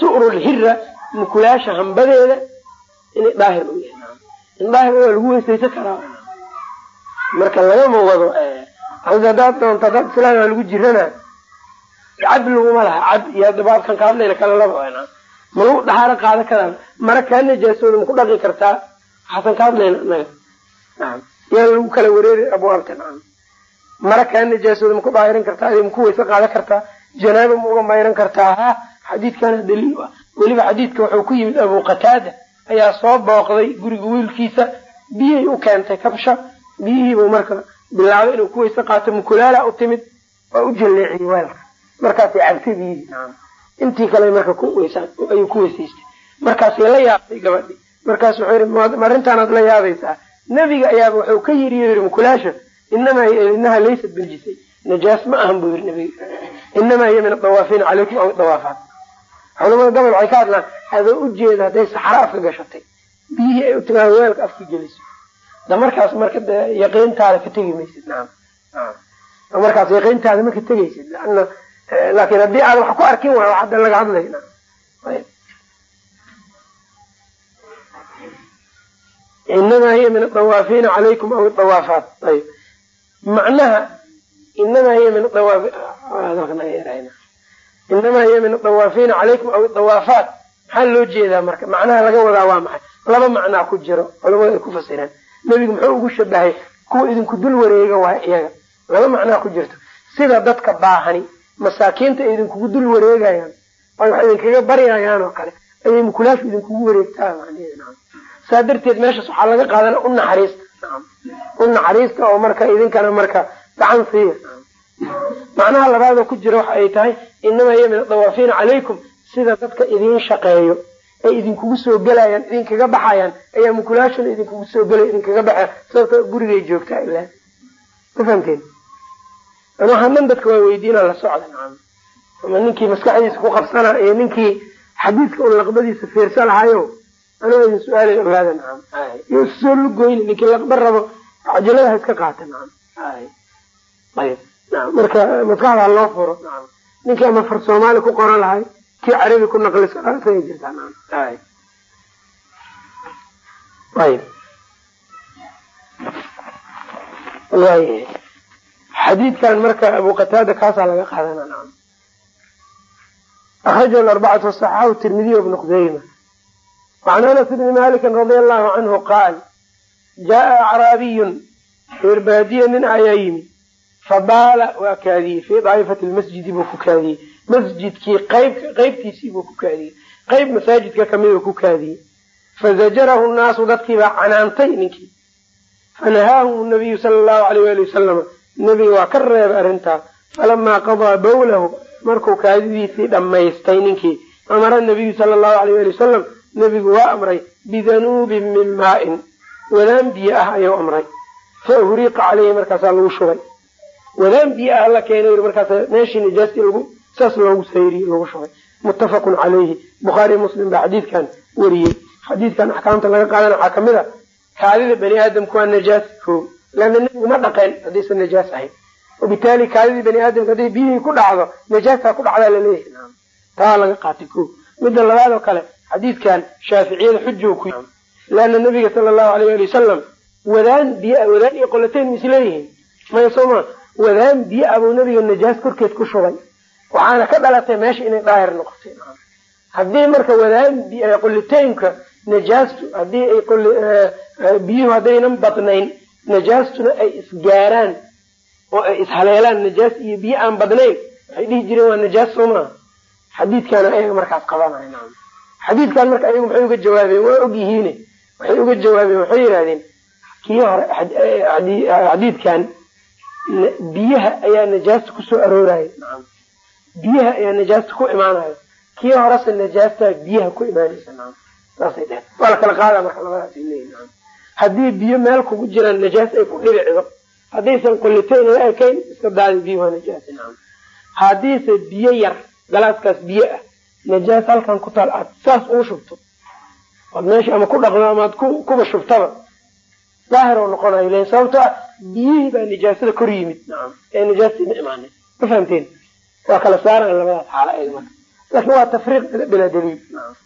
su'rulhira mukulaasha hambadeeda inay daahir u yahay in daahir waa lagu weysaysan karaa. Marka lagama wado hadaad doonto hadaad islaam lagu jirana cab laguma laha cab iyo baabkan ka hadlayna kala laba ma lagu dhahaaro qaada karaa mara kaa najaasooda ma ku dhaqi kartaa waxaasan ka hadlayna inaga yaa lagu kala wareeri abwaabta mara kaa najaasooda ma ku daahirin kartaa adi ma ku weyse qaadan kartaa janaaba ma uga mayran kartaa ha xadiidkana daliil ah weliba xadiidka wuxuu ku yimid abu qataada ayaa soo booqday guriga wiilkiisa biyay u keentay kabsha biyihiibuu marka bilaabay inuu ku weyse qaato mukulaala u timid waa u jalleeciyey weelka. Markaasay naam. Intii kale marka ayuu ku weysaystay. Markaasay la yaabtay gabadhi markaas wuxuu yii marintaanaad la yaabaysaa. Nebiga ayaaba wuxuu ka yiri yiri mukulaasha inamaa inaha laysat biljisay najaas ma ahan buu yiri nebiga. Inamaa hiya min adawaafiina calaykum aw dawaafaat. Culamada gobol waxay ka hadlaan adoo ujeeda hadday saxaro afka gashatay. Biyihii ay u timaado weelka afka geliso da markaas marka yaqiintaada ka tegi maysid naam. Markaas yaqiintaada ma ka tegaysid laakin haddii aad wax ku arkin waay wax hadda laga hadlay inamaa hiya min adawaafiina calaykum aw adawaafaat ayb macnaha inamaa hiya min inamaa hiya min adawaafiina calaykum aw adawaafaat maxaa loo jeedaa marka? Macnaha laga wadaa waa maxay? Laba macnaa ku jiro culamadu ay ku fasireen nebigu muxuu ugu shabahay kuwa idinku dul wareega waay iyaga laba macnaa ku jirto. Sida dadka baahani masaakiinta ay idinkugu dul wareegayaan ay wax idinkaga baryayaan oo kale ayay mukulaaf idinkugu wareegtaa saa darteed meeshaas waxaa laga qaadana u naxariista u naxariista oo marka idinkana marka gacan siiya macnaha labaadoo ku jira waxa ay tahay inamaa hiya min adawaafiina calaykum sida dadka idiin shaqeeyo ay idinkugu soo gelayaan idinkaga baxayaan ayaa mukulaashuna idinkugu soo gelay idinkaga baxaya sababta gurigay joogtaa ilaa ma fahamteen? Waxaan dhan dadka waa weydiina la socda nacam ama ninkii maskaxdiisa ku qabsana iyo ninkii xadiidka un laqbadiisa fiirsa lahayo anoo idin su'aalay ogaada nacam iyo soo lugoyni ninkii laqba rabo cajaladaha iska qaata nacam ayb marka maskaxda loo furo nacam ninkii ama far soomaali ku qoran lahay kii carabi ku naqliso say jirtaa xadiidkan marka abu qataada kaasaa laga qaadana akrajahu arbacatu wasaxaxahu tirmidiy bnu khuseyma wacan anas bni maliki radia allahu canhu qaal jaaa acraabiyun reer baadiya nin ayaa yimi fabaala waa kaadiyey fii daa'ifati lmasjidi buu ku kaadiyey masjidkii qeybtiisii buu ku kaadiyey qeyb masaajidka kamiduu ku kaadiyey fazajarahu nnaasu dadkiibaa canaantay ninkii fanahaahum nabiyu sala allahu alayh wali wasalama nebiga waa ka reebay arrintaas falamaa qadaa bawlahu markuu kaadidiisii dhammaystay ninkii amara nabiyu sala allahu alayh ali wasalam nebigu waa amray bidanuubin min maa-in wadaan biyo ah ayuu amray fa uhriqa caleyhi markaasaa lagu shubay wadaan biyo ah la keenay markaas meeshii nijaastii lagu saas loogu sayriye lagu shubay. Muttafaqun calayhi bukhaariy muslim baa xadiidkan wariyey. Xadiidkan axkaamta laga qaadana waxaa ka mid a kaadida bani aadamku waa najaas. Ko leanna nebigu ma dhaqeen haddaysan najaas ahayn wabitaali kaadidii bani aadamka hadday biyihii ku dhacdo najaastaa ku dhacdaa la leeyahay taa laga qaatay. Ko midda labaad oo kale xadiidkan shaaficiyada xujo ku leanna nabiga sala allahu alayh ali wasalam wadaan biyo wadaan iyo qolateyn ma isleeyihiin maya sooma wadaan biyo abuu nabiga najaas korkeed ku shubay. Waxaana ka dhalatay meesha inay daahir noqotay. Haddii marka wadaan qoliteynka najaastu haddii ay biyuhu haddaynan badnayn najaastuna ay isgaaraan oo ay ishaleelaan najaas iyo biyo aan badnayn waxay dhihi jireen waa najaas soo maaha xadiidkaana ayaga markaas qabanay naam. Xadiidkan marka ayagu maxay uga jawaabeen waa ogyihiine waxay uga jawaabeen waxay yidhahdeen kii hore xadiidkan biyaha ayaa najaasta ku soo arooraya biyaha ayaa najaasta ku imaanaya kii horese najaastaa biyaha ku imaanaysa. Naam. Saasay dheheen waa la kala qaada marka labadaas haddii biyo meel kugu jiraan najaas ay ku dhibicdo. Haddaysan qolitayn la ekayn iska daadi biyo waa najaas haddiise biyo yar galaaskaas biyo ah najaas halkan ku taal aad saas ugu shubto. Ood meesha ama ku dhaqdo ama ad kuba shubtaba daahir oo noqonayo len sababto ah biyihii baa nijaasada kor yimid. Ee najaastii ma imaanin ma fahamteen? Waa kala saaran labadaas xaala eeg marka. Laakin waa tafriiq bilaa daliil.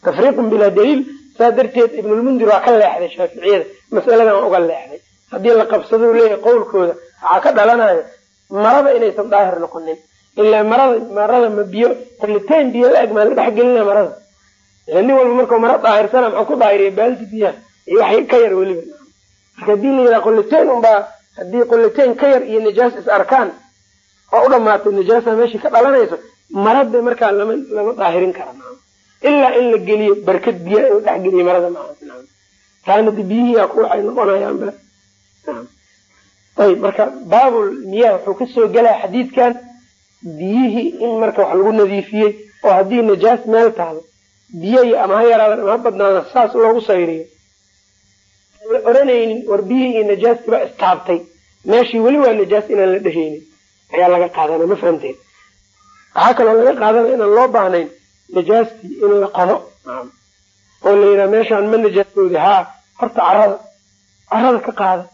Tafriiqun bilaa daliil saa darteed ibnulmundir waa ka leexday shaaficiyada masaladan uga leexday. Haddii la qabsado leeyahay qowlkooda waxaa ka dhalanaya marada inaysan daahir noqonin ilaa marada marada ma biyo qoliteen biyo la maa la dhexgelina marada. Nin walba markau mara daahirsana maxuu ku daahiriya baaldi biyaha iyo wax ka yar weliba marka haddii la yidhaha qoliteen unbaa haddii qoliteen ka yar iyo najaas is arkaan oo u dhamaatay najaasa meeshii ka dhalanayso marada markaa lama lama daahirin kara ilaa in la geliyo barkad biya in la dhexgeliyo marada maa taana de biyihii ku waxay noqonayaanba ayb marka baabul miyah wuxuu ka soo gelaya xadiidkan biyihii in marka wax lagu nadiifiyey oo haddii najaas meel taalo biyahi ama ha yaraadan ama ha badnaada saas loogu sayriyo oranaynin war biyihii iyo najaastii baa istaabtay. Meeshii weli waa najaas inaan la dhehaynin ayaa laga qaadana ma fahamteen? Waxaa kaloo laga qaadanaya inaan loo baahnayn najaastii in la qodo oo la yidhaha meeshaan ma najaasoodi haa horta carada carada ka qaada